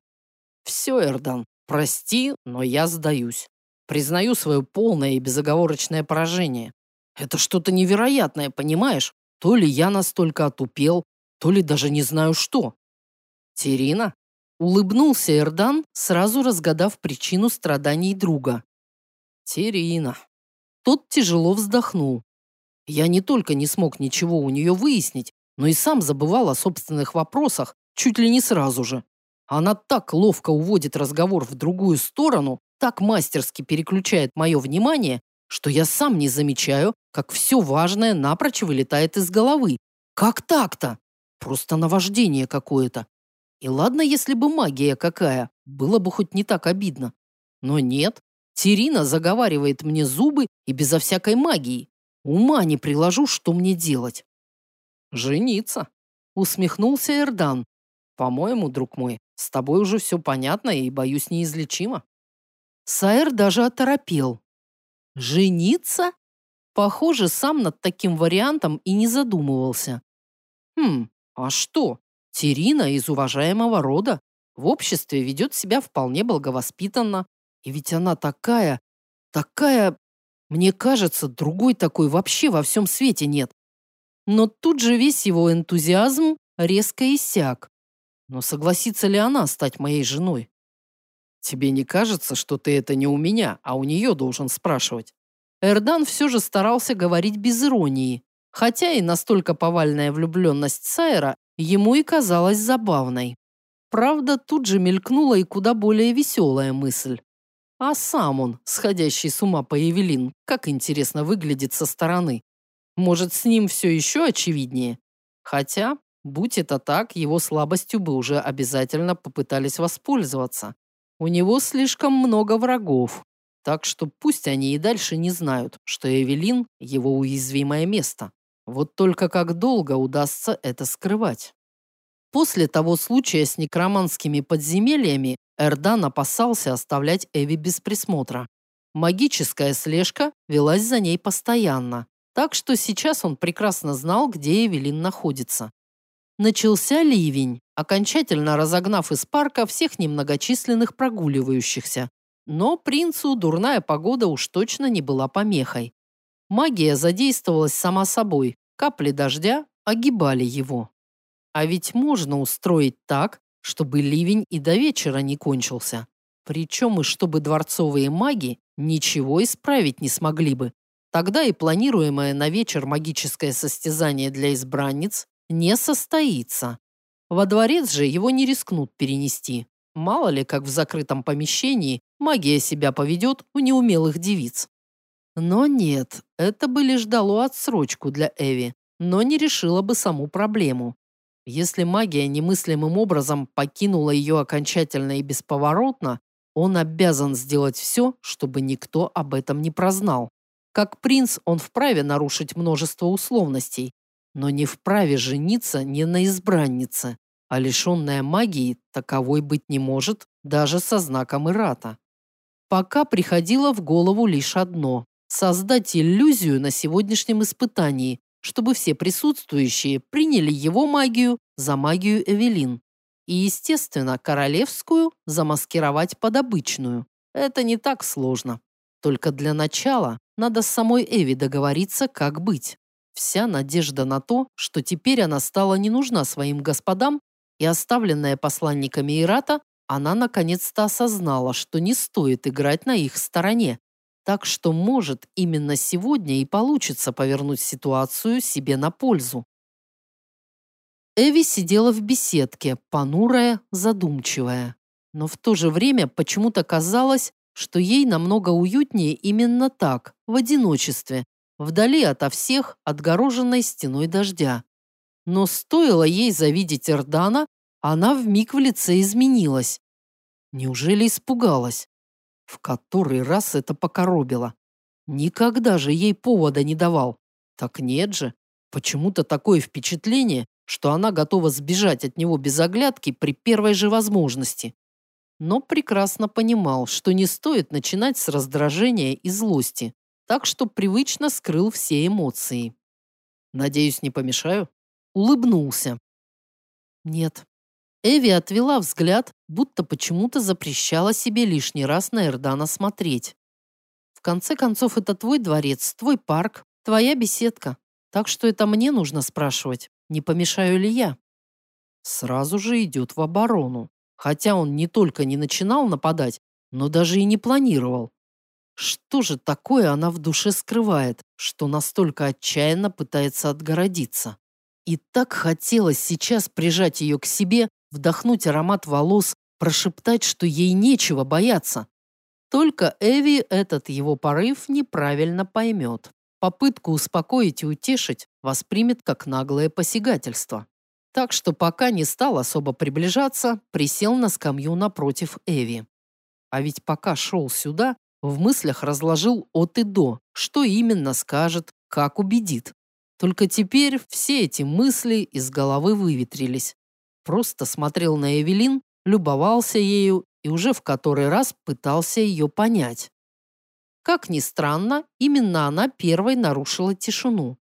Все, Эрдан, прости, но я сдаюсь. Признаю свое полное и безоговорочное поражение. Это что-то невероятное, понимаешь? То ли я настолько отупел, то ли даже не знаю что. Терина? Улыбнулся Эрдан, сразу разгадав причину страданий друга. Терина. Тот тяжело вздохнул. Я не только не смог ничего у нее выяснить, но и сам забывал о собственных вопросах чуть ли не сразу же. Она так ловко уводит разговор в другую сторону, так мастерски переключает мое внимание, что я сам не замечаю, как все важное напрочь вылетает из головы. Как так-то? Просто наваждение какое-то. И ладно, если бы магия какая, было бы хоть не так обидно. Но нет, Терина заговаривает мне зубы и безо всякой магии. Ума не приложу, что мне делать. Жениться, усмехнулся Эрдан. По-моему, друг мой, с тобой уже все понятно и, боюсь, неизлечимо. Сайер даже оторопел. Жениться? Похоже, сам над таким вариантом и не задумывался. Хм, а что? Терина из уважаемого рода. В обществе ведет себя вполне благовоспитанно. И ведь она такая, такая... Мне кажется, другой такой вообще во всем свете нет. Но тут же весь его энтузиазм резко иссяк. Но согласится ли она стать моей женой? Тебе не кажется, что ты это не у меня, а у нее должен спрашивать? Эрдан все же старался говорить без иронии, хотя и настолько повальная влюбленность Сайра ему и казалась забавной. Правда, тут же мелькнула и куда более веселая мысль. А сам он, сходящий с ума по Евелин, как интересно выглядит со стороны. Может, с ним все еще очевиднее? Хотя, Будь это так, его слабостью бы уже обязательно попытались воспользоваться. У него слишком много врагов. Так что пусть они и дальше не знают, что Эвелин – его уязвимое место. Вот только как долго удастся это скрывать. После того случая с некроманскими подземельями Эрдан опасался оставлять Эви без присмотра. Магическая слежка велась за ней постоянно, так что сейчас он прекрасно знал, где Эвелин находится. Начался ливень, окончательно разогнав из парка всех немногочисленных прогуливающихся. Но принцу дурная погода уж точно не была помехой. Магия задействовалась сама собой, капли дождя огибали его. А ведь можно устроить так, чтобы ливень и до вечера не кончился. Причем и чтобы дворцовые маги ничего исправить не смогли бы. Тогда и планируемое на вечер магическое состязание для избранниц не состоится. Во дворец же его не рискнут перенести. Мало ли, как в закрытом помещении магия себя поведет у неумелых девиц. Но нет, это бы лишь дало отсрочку для Эви, но не решило бы саму проблему. Если магия немыслимым образом покинула ее окончательно и бесповоротно, он обязан сделать все, чтобы никто об этом не прознал. Как принц он вправе нарушить множество условностей, но не вправе жениться не на избраннице, а лишенная магии таковой быть не может даже со знаком Ирата. Пока приходило в голову лишь одно – создать иллюзию на сегодняшнем испытании, чтобы все присутствующие приняли его магию за магию Эвелин. И, естественно, королевскую замаскировать под обычную. Это не так сложно. Только для начала надо с самой Эви договориться, как быть. Вся надежда на то, что теперь она стала не нужна своим господам, и оставленная посланниками Ирата, она наконец-то осознала, что не стоит играть на их стороне. Так что, может, именно сегодня и получится повернуть ситуацию себе на пользу. Эви сидела в беседке, понурая, задумчивая. Но в то же время почему-то казалось, что ей намного уютнее именно так, в одиночестве, вдали ото всех, отгороженной стеной дождя. Но стоило ей завидеть Эрдана, она вмиг в лице изменилась. Неужели испугалась? В который раз это покоробило. Никогда же ей повода не давал. Так нет же. Почему-то такое впечатление, что она готова сбежать от него без оглядки при первой же возможности. Но прекрасно понимал, что не стоит начинать с раздражения и злости, так что привычно скрыл все эмоции. «Надеюсь, не помешаю?» Улыбнулся. «Нет». Эви отвела взгляд, будто почему-то запрещала себе лишний раз на Эрдана смотреть. «В конце концов, это твой дворец, твой парк, твоя беседка, так что это мне нужно спрашивать, не помешаю ли я?» Сразу же идет в оборону, хотя он не только не начинал нападать, но даже и не планировал. Что же такое она в душе скрывает, что настолько отчаянно пытается отгородиться? И так хотелось сейчас прижать ее к себе, вдохнуть аромат волос, прошептать, что ей нечего бояться. Только Эви этот его порыв неправильно поймет. Попытку успокоить и утешить воспримет как наглое посягательство. Так что пока не стал особо приближаться, присел на скамью напротив Эви. А ведь пока шел сюда, в мыслях разложил от и до, что именно скажет, как убедит. Только теперь все эти мысли из головы выветрились. Просто смотрел на Эвелин, любовался ею и уже в который раз пытался ее понять. Как ни странно, именно она первой нарушила тишину.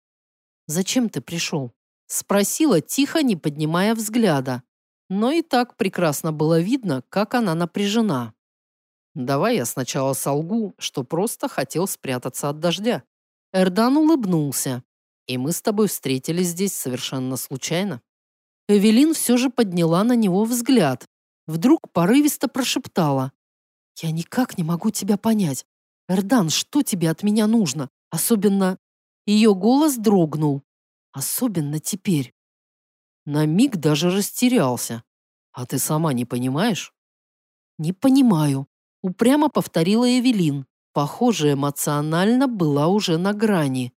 «Зачем ты пришел?» Спросила тихо, не поднимая взгляда. Но и так прекрасно было видно, как она напряжена. Давай я сначала солгу, что просто хотел спрятаться от дождя. Эрдан улыбнулся. И мы с тобой встретились здесь совершенно случайно. Эвелин все же подняла на него взгляд. Вдруг порывисто прошептала. «Я никак не могу тебя понять. Эрдан, что тебе от меня нужно? Особенно...» Ее голос дрогнул. «Особенно теперь». На миг даже растерялся. «А ты сама не понимаешь?» «Не понимаю», Упрямо повторила Эвелин. Похоже, эмоционально была уже на грани.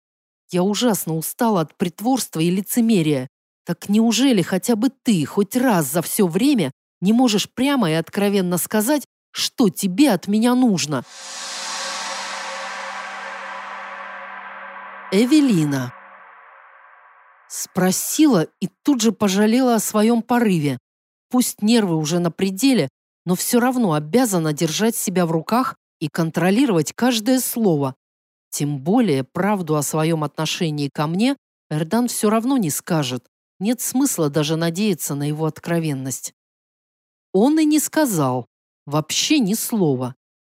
Я ужасно устала от притворства и лицемерия. Так неужели хотя бы ты хоть раз за все время не можешь прямо и откровенно сказать, что тебе от меня нужно? Эвелина Спросила и тут же пожалела о своем порыве. Пусть нервы уже на пределе, но все равно обязана держать себя в руках и контролировать каждое слово. Тем более правду о своем отношении ко мне Эрдан все равно не скажет. Нет смысла даже надеяться на его откровенность. Он и не сказал. Вообще ни слова.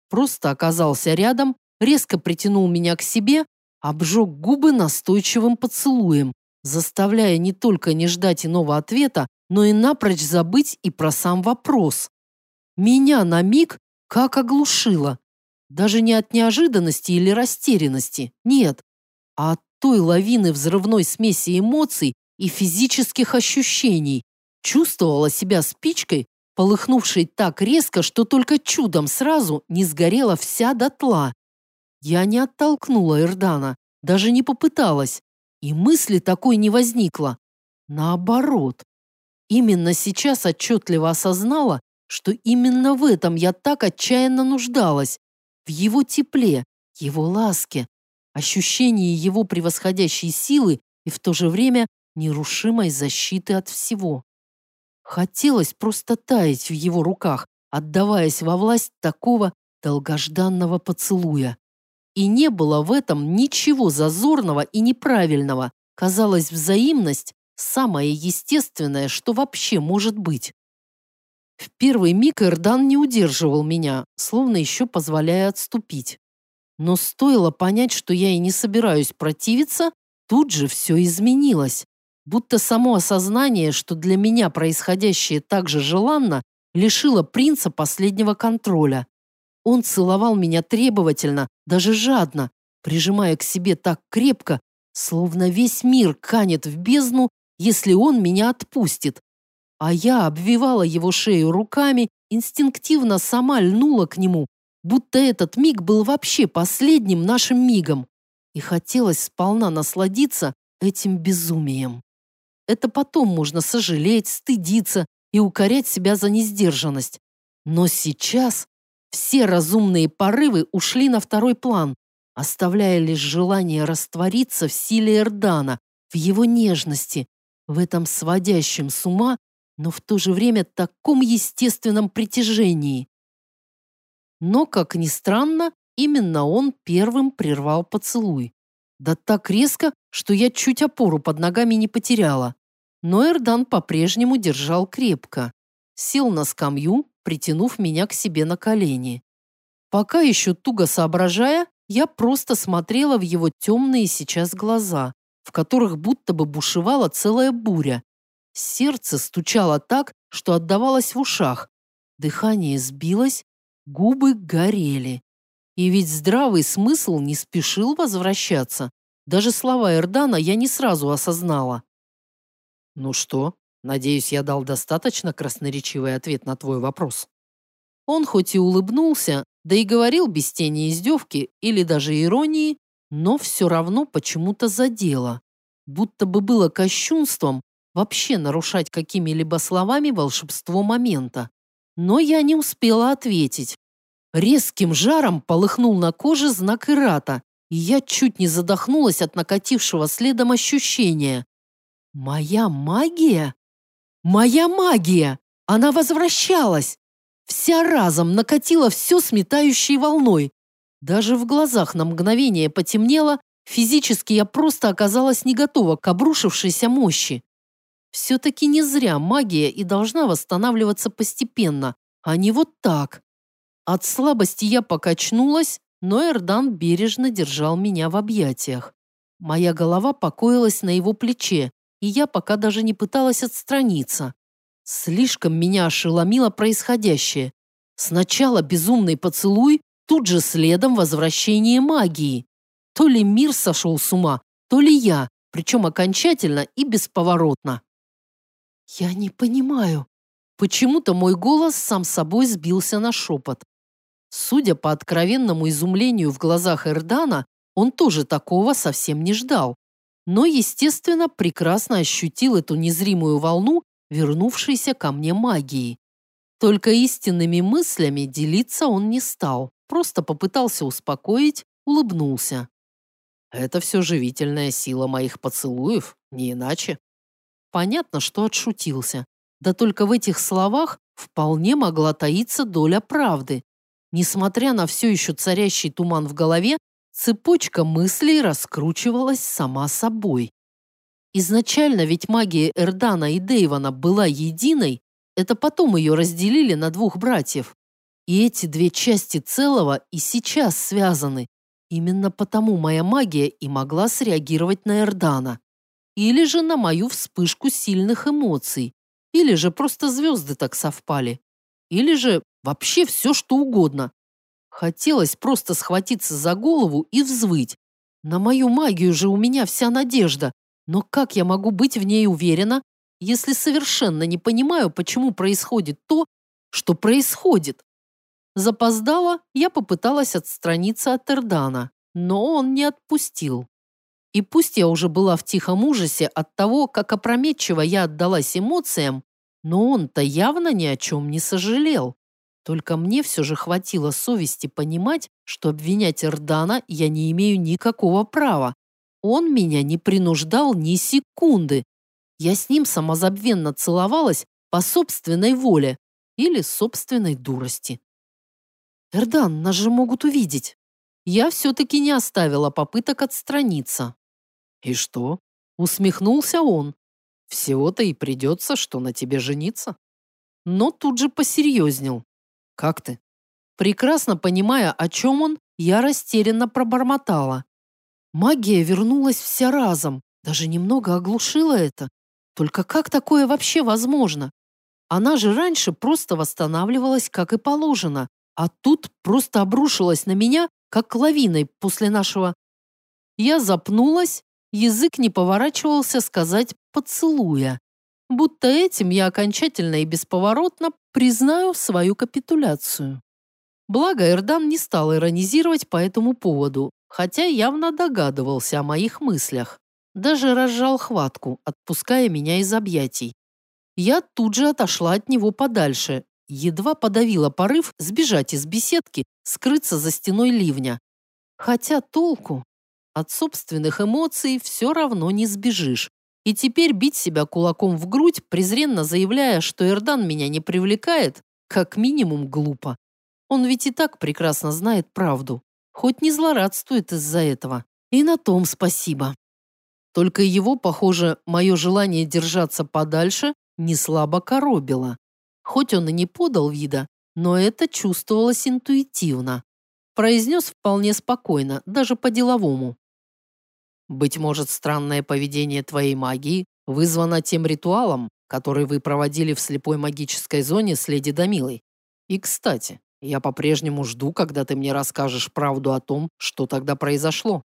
Просто оказался рядом, резко притянул меня к себе, обжег губы настойчивым поцелуем, заставляя не только не ждать иного ответа, но и напрочь забыть и про сам вопрос. Меня на миг как оглушило. Даже не от неожиданности или растерянности, нет, а от той лавины взрывной смеси эмоций и физических ощущений. Чувствовала себя спичкой, полыхнувшей так резко, что только чудом сразу не сгорела вся дотла. Я не оттолкнула Эрдана, даже не попыталась, и мысли такой не возникло. Наоборот. Именно сейчас отчетливо осознала, что именно в этом я так отчаянно нуждалась. В его тепле, его ласке, ощущении его превосходящей силы и в то же время нерушимой защиты от всего. Хотелось просто таять в его руках, отдаваясь во власть такого долгожданного поцелуя. И не было в этом ничего зазорного и неправильного. Казалось, взаимность – самое естественное, что вообще может быть. В первый миг Эрдан не удерживал меня, словно еще позволяя отступить. Но стоило понять, что я и не собираюсь противиться, тут же все изменилось. Будто само осознание, что для меня происходящее так же желанно, лишило принца последнего контроля. Он целовал меня требовательно, даже жадно, прижимая к себе так крепко, словно весь мир канет в бездну, если он меня отпустит. А я обвивала его шею руками, инстинктивно сама льнула к нему, будто этот миг был вообще последним нашим мигом. И хотелось сполна насладиться этим безумием. Это потом можно сожалеть, стыдиться и укорять себя за несдержанность. Но сейчас все разумные порывы ушли на второй план, оставляя лишь желание раствориться в силе Эрдана, в его нежности, в этом сводящем с ума, но в то же время таком естественном притяжении. Но, как ни странно, именно он первым прервал поцелуй. Да так резко, что я чуть опору под ногами не потеряла. Но Эрдан по-прежнему держал крепко. Сел на скамью, притянув меня к себе на колени. Пока еще туго соображая, я просто смотрела в его темные сейчас глаза, в которых будто бы бушевала целая буря. Сердце стучало так, что отдавалось в ушах. Дыхание сбилось, губы горели. И ведь здравый смысл не спешил возвращаться. Даже слова Эрдана я не сразу осознала. «Ну что, Надеюсь, я дал достаточно красноречивый ответ на твой вопрос. Он хоть и улыбнулся, да и говорил без тени издевки или даже иронии, но все равно почему-то задело. Будто бы было кощунством вообще нарушать какими-либо словами волшебство момента. Но я не успела ответить. Резким жаром полыхнул на коже знак Ирата, и я чуть не задохнулась от накатившего следом ощущения. Моя магия? Моя магия! Она возвращалась! Вся разом накатила все сметающей волной. Даже в глазах на мгновение потемнело, физически я просто оказалась не готова к обрушившейся мощи. Все-таки не зря магия и должна восстанавливаться постепенно, а не вот так. От слабости я покачнулась, но Эрдан бережно держал меня в объятиях. Моя голова покоилась на его плече, и я пока даже не пыталась отстраниться. Слишком меня ошеломило происходящее. Сначала безумный поцелуй, тут же следом возвращение магии. То ли мир сошел с ума, то ли я, причем окончательно и бесповоротно. Я не понимаю. Почему-то мой голос сам собой сбился на шепот. Судя по откровенному изумлению в глазах Эрдана, он тоже такого совсем не ждал но, естественно, прекрасно ощутил эту незримую волну, вернувшейся ко мне магии. Только истинными мыслями делиться он не стал, просто попытался успокоить, улыбнулся. Это все живительная сила моих поцелуев, не иначе. Понятно, что отшутился. Да только в этих словах вполне могла таиться доля правды. Несмотря на все еще царящий туман в голове, цепочка мыслей раскручивалась сама собой. Изначально ведь магия Эрдана и Дейвана была единой, это потом ее разделили на двух братьев. И эти две части целого и сейчас связаны. Именно потому моя магия и могла среагировать на Эрдана. Или же на мою вспышку сильных эмоций. Или же просто звезды так совпали. Или же вообще все, что угодно. Хотелось просто схватиться за голову и взвыть. На мою магию же у меня вся надежда. Но как я могу быть в ней уверена, если совершенно не понимаю, почему происходит то, что происходит? Запоздала, я попыталась отстраниться от Эрдана, но он не отпустил. И пусть я уже была в тихом ужасе от того, как опрометчиво я отдалась эмоциям, но он-то явно ни о чем не сожалел. Только мне все же хватило совести понимать, что обвинять Эрдана я не имею никакого права. Он меня не принуждал ни секунды. Я с ним самозабвенно целовалась по собственной воле или собственной дурости. «Эрдан, нас же могут увидеть!» Я все-таки не оставила попыток отстраниться. «И что?» — усмехнулся он. «Всего-то и придется, что на тебе жениться». Но тут же посерьезнел. «Как ты?» Прекрасно понимая, о чем он, я растерянно пробормотала. Магия вернулась вся разом, даже немного оглушила это. Только как такое вообще возможно? Она же раньше просто восстанавливалась, как и положено, а тут просто обрушилась на меня, как лавиной после нашего... Я запнулась язык не поворачивался сказать «поцелуя». Будто этим я окончательно и бесповоротно признаю свою капитуляцию. Благо, Эрдан не стал иронизировать по этому поводу, хотя явно догадывался о моих мыслях. Даже разжал хватку, отпуская меня из объятий. Я тут же отошла от него подальше, едва подавила порыв сбежать из беседки, скрыться за стеной ливня. Хотя толку? От собственных эмоций все равно не сбежишь. И теперь бить себя кулаком в грудь, презренно заявляя, что Эрдан меня не привлекает, как минимум глупо. Он ведь и так прекрасно знает правду. Хоть не злорадствует из-за этого. И на том спасибо. Только его, похоже, мое желание держаться подальше не слабо коробило. Хоть он и не подал вида, но это чувствовалось интуитивно. Произнес вполне спокойно, даже по-деловому. Быть может, странное поведение твоей магии вызвано тем ритуалом, который вы проводили в слепой магической зоне с леди Дамилой. И, кстати, я по-прежнему жду, когда ты мне расскажешь правду о том, что тогда произошло.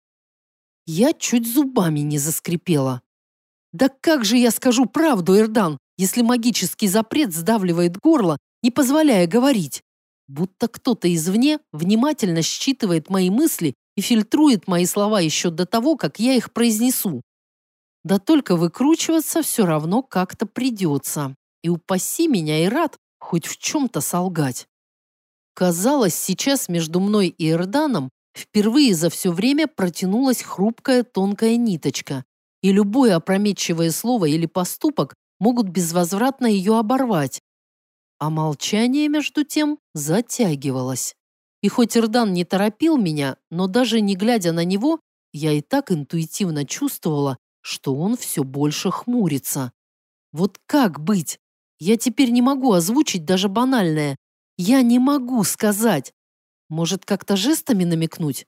Я чуть зубами не заскрипела. Да как же я скажу правду, Эрдан, если магический запрет сдавливает горло, не позволяя говорить? Будто кто-то извне внимательно считывает мои мысли и фильтрует мои слова еще до того, как я их произнесу. Да только выкручиваться все равно как-то придется. И упаси меня и рад хоть в чем-то солгать. Казалось, сейчас между мной и Эрданом впервые за все время протянулась хрупкая тонкая ниточка, и любое опрометчивое слово или поступок могут безвозвратно ее оборвать. А молчание, между тем, затягивалось. И хоть Ирдан не торопил меня, но даже не глядя на него, я и так интуитивно чувствовала, что он все больше хмурится. Вот как быть? Я теперь не могу озвучить даже банальное. Я не могу сказать. Может, как-то жестами намекнуть?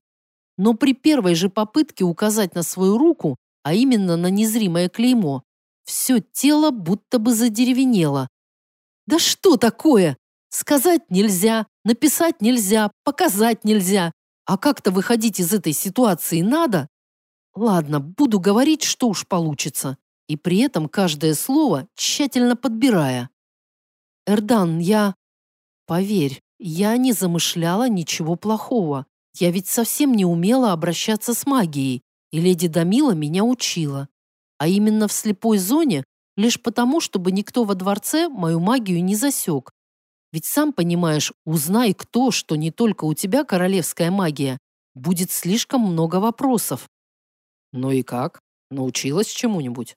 Но при первой же попытке указать на свою руку, а именно на незримое клеймо, все тело будто бы задеревенело. Да что такое? Сказать нельзя, написать нельзя, показать нельзя. А как-то выходить из этой ситуации надо? Ладно, буду говорить, что уж получится. И при этом каждое слово тщательно подбирая. Эрдан, я... Поверь, я не замышляла ничего плохого. Я ведь совсем не умела обращаться с магией, и леди Дамила меня учила. А именно в слепой зоне лишь потому, чтобы никто во дворце мою магию не засек. Ведь сам понимаешь, узнай кто, что не только у тебя королевская магия, будет слишком много вопросов. Ну и как? Научилась чему-нибудь?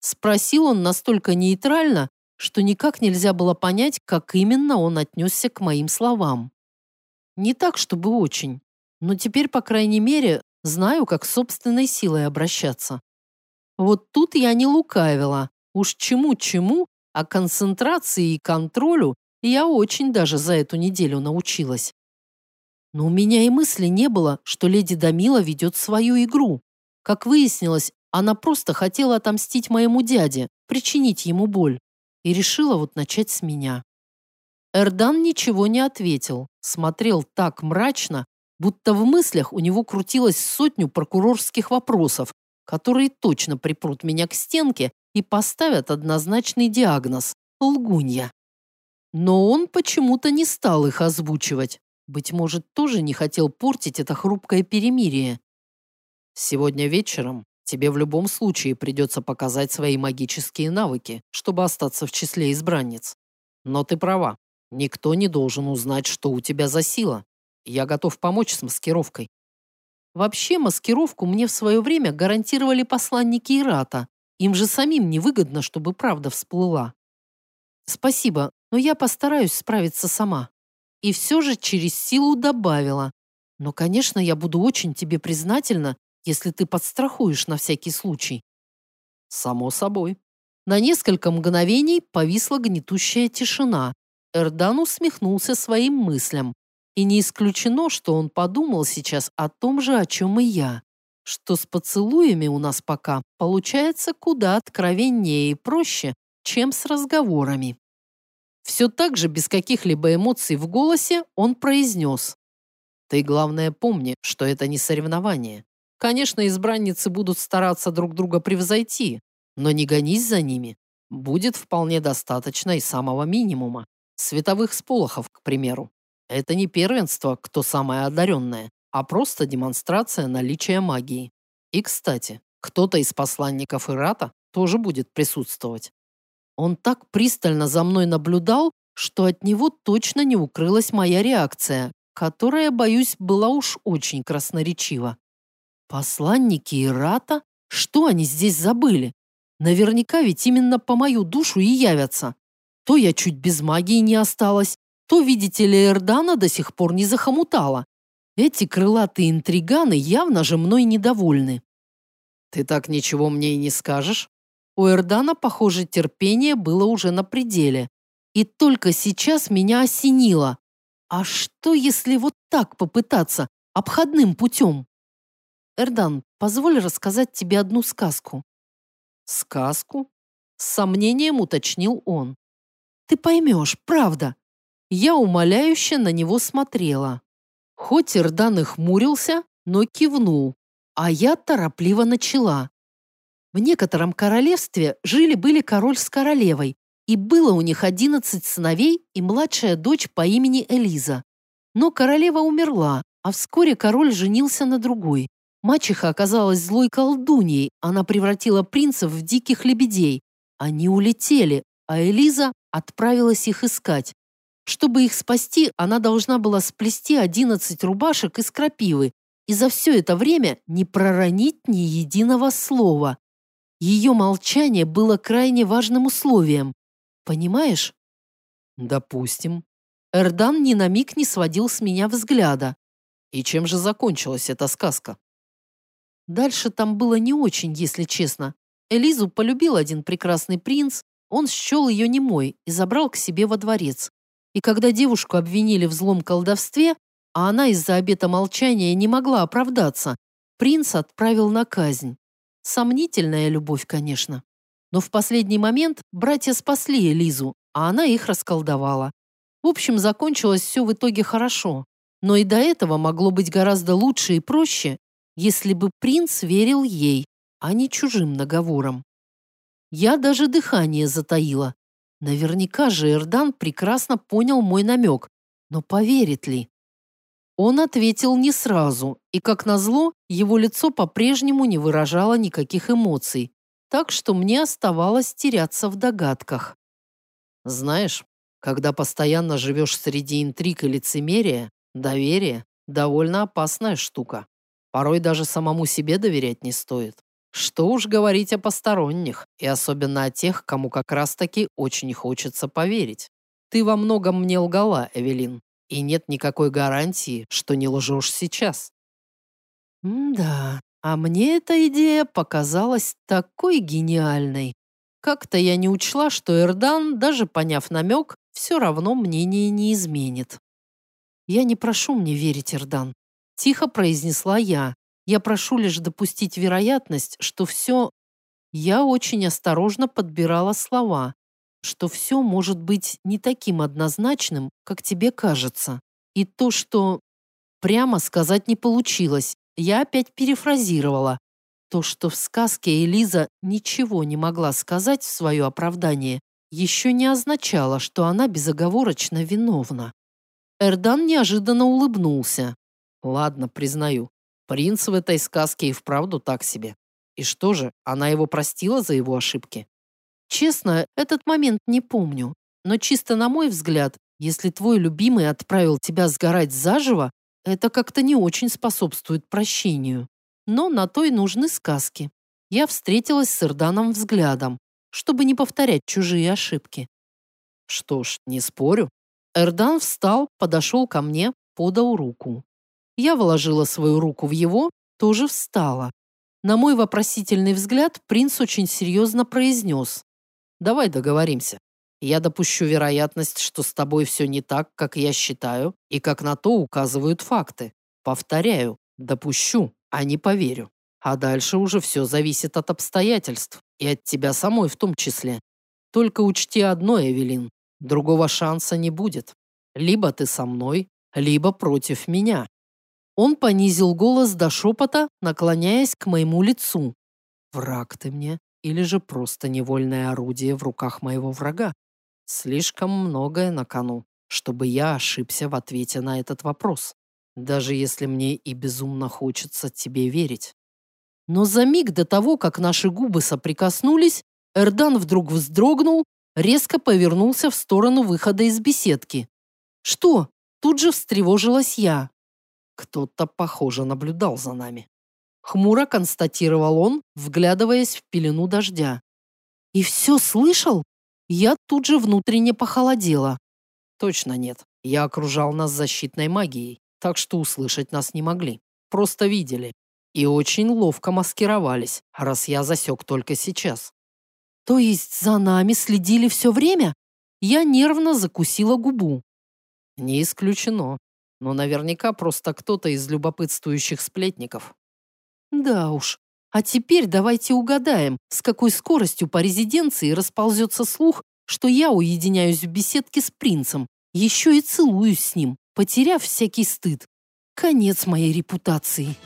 Спросил он настолько нейтрально, что никак нельзя было понять, как именно он отнесся к моим словам. Не так, чтобы очень, но теперь, по крайней мере, знаю, как с собственной силой обращаться. Вот тут я не лукавила. Уж чему-чему, а концентрации и контролю я очень даже за эту неделю научилась. Но у меня и мысли не было, что леди Дамила ведет свою игру. Как выяснилось, она просто хотела отомстить моему дяде, причинить ему боль. И решила вот начать с меня. Эрдан ничего не ответил, смотрел так мрачно, будто в мыслях у него крутилось сотню прокурорских вопросов, которые точно припрут меня к стенке и поставят однозначный диагноз – лгунья. Но он почему-то не стал их озвучивать. Быть может, тоже не хотел портить это хрупкое перемирие. Сегодня вечером тебе в любом случае придется показать свои магические навыки, чтобы остаться в числе избранниц. Но ты права, никто не должен узнать, что у тебя за сила. Я готов помочь с маскировкой. Вообще, маскировку мне в свое время гарантировали посланники Ирата. Им же самим невыгодно, чтобы правда всплыла. Спасибо, но я постараюсь справиться сама. И все же через силу добавила. Но, конечно, я буду очень тебе признательна, если ты подстрахуешь на всякий случай. Само собой. На несколько мгновений повисла гнетущая тишина. Эрдан усмехнулся своим мыслям. И не исключено, что он подумал сейчас о том же, о чем и я. Что с поцелуями у нас пока получается куда откровеннее и проще, чем с разговорами. Все так же, без каких-либо эмоций в голосе, он произнес. «Ты, главное, помни, что это не соревнование. Конечно, избранницы будут стараться друг друга превзойти, но не гонись за ними. Будет вполне достаточно и самого минимума. Световых сполохов, к примеру. Это не первенство, кто самая одаренная, а просто демонстрация наличия магии. И, кстати, кто-то из посланников Ирата тоже будет присутствовать. Он так пристально за мной наблюдал, что от него точно не укрылась моя реакция, которая, боюсь, была уж очень красноречива. Посланники Ирата? Что они здесь забыли? Наверняка ведь именно по мою душу и явятся. То я чуть без магии не осталась, то, видите ли, Эрдана до сих пор не захомутала. Эти крылатые интриганы явно же мной недовольны. Ты так ничего мне и не скажешь? У Эрдана, похоже, терпение было уже на пределе. И только сейчас меня осенило. А что, если вот так попытаться, обходным путем? Эрдан, позволь рассказать тебе одну сказку. Сказку? С сомнением уточнил он. Ты поймешь, правда. Я умоляюще на него смотрела. Хоть Эрдан и хмурился, но кивнул, а я торопливо начала. В некотором королевстве жили-были король с королевой, и было у них одиннадцать сыновей и младшая дочь по имени Элиза. Но королева умерла, а вскоре король женился на другой. Мачеха оказалась злой колдуньей, она превратила принцев в диких лебедей. Они улетели, а Элиза отправилась их искать. Чтобы их спасти, она должна была сплести одиннадцать рубашек из крапивы и за все это время не проронить ни единого слова. Ее молчание было крайне важным условием. Понимаешь? Допустим. Эрдан ни на миг не сводил с меня взгляда. И чем же закончилась эта сказка? Дальше там было не очень, если честно. Элизу полюбил один прекрасный принц, он счел ее немой и забрал к себе во дворец. И когда девушку обвинили в злом колдовстве, а она из-за обета молчания не могла оправдаться, принц отправил на казнь. Сомнительная любовь, конечно. Но в последний момент братья спасли Элизу, а она их расколдовала. В общем, закончилось все в итоге хорошо. Но и до этого могло быть гораздо лучше и проще, если бы принц верил ей, а не чужим наговорам. Я даже дыхание затаила. Наверняка же Эрдан прекрасно понял мой намек, но поверит ли? Он ответил не сразу, и, как назло, его лицо по-прежнему не выражало никаких эмоций, так что мне оставалось теряться в догадках. Знаешь, когда постоянно живешь среди интриг и лицемерия, доверие – довольно опасная штука. Порой даже самому себе доверять не стоит. Что уж говорить о посторонних, и особенно о тех, кому как раз-таки очень хочется поверить. Ты во многом мне лгала, Эвелин, и нет никакой гарантии, что не лжешь сейчас. да, а мне эта идея показалась такой гениальной. Как-то я не учла, что Эрдан, даже поняв намек, все равно мнение не изменит. «Я не прошу мне верить, Эрдан», — тихо произнесла я. «Я прошу лишь допустить вероятность, что все...» Я очень осторожно подбирала слова, что все может быть не таким однозначным, как тебе кажется. И то, что... Прямо сказать не получилось, я опять перефразировала. То, что в сказке Элиза ничего не могла сказать в свое оправдание, еще не означало, что она безоговорочно виновна. Эрдан неожиданно улыбнулся. Ладно, признаю, принц в этой сказке и вправду так себе. И что же, она его простила за его ошибки? Честно, этот момент не помню. Но чисто на мой взгляд, если твой любимый отправил тебя сгорать заживо, это как-то не очень способствует прощению. Но на то и нужны сказки. Я встретилась с Эрданом взглядом, чтобы не повторять чужие ошибки. Что ж, не спорю. Эрдан встал, подошел ко мне, подал руку. Я вложила свою руку в его, тоже встала. На мой вопросительный взгляд принц очень серьезно произнес. «Давай договоримся. Я допущу вероятность, что с тобой все не так, как я считаю, и как на то указывают факты. Повторяю, допущу, а не поверю. А дальше уже все зависит от обстоятельств, и от тебя самой в том числе. Только учти одно, Эвелин, другого шанса не будет. Либо ты со мной, либо против меня. Он понизил голос до шепота, наклоняясь к моему лицу. Враг ты мне или же просто невольное орудие в руках моего врага? Слишком многое на кону, чтобы я ошибся в ответе на этот вопрос, даже если мне и безумно хочется тебе верить. Но за миг до того, как наши губы соприкоснулись, Эрдан вдруг вздрогнул, резко повернулся в сторону выхода из беседки. «Что?» Тут же встревожилась я. Кто-то, похоже, наблюдал за нами. Хмуро констатировал он, вглядываясь в пелену дождя. «И все слышал?» Я тут же внутренне похолодела. Точно нет. Я окружал нас защитной магией, так что услышать нас не могли. Просто видели. И очень ловко маскировались, раз я засек только сейчас. То есть за нами следили все время? Я нервно закусила губу. Не исключено. Но наверняка просто кто-то из любопытствующих сплетников. Да уж, а теперь давайте угадаем, с какой скоростью по резиденции расползется слух, что я уединяюсь в беседке с принцем, еще и целуюсь с ним, потеряв всякий стыд. Конец моей репутации.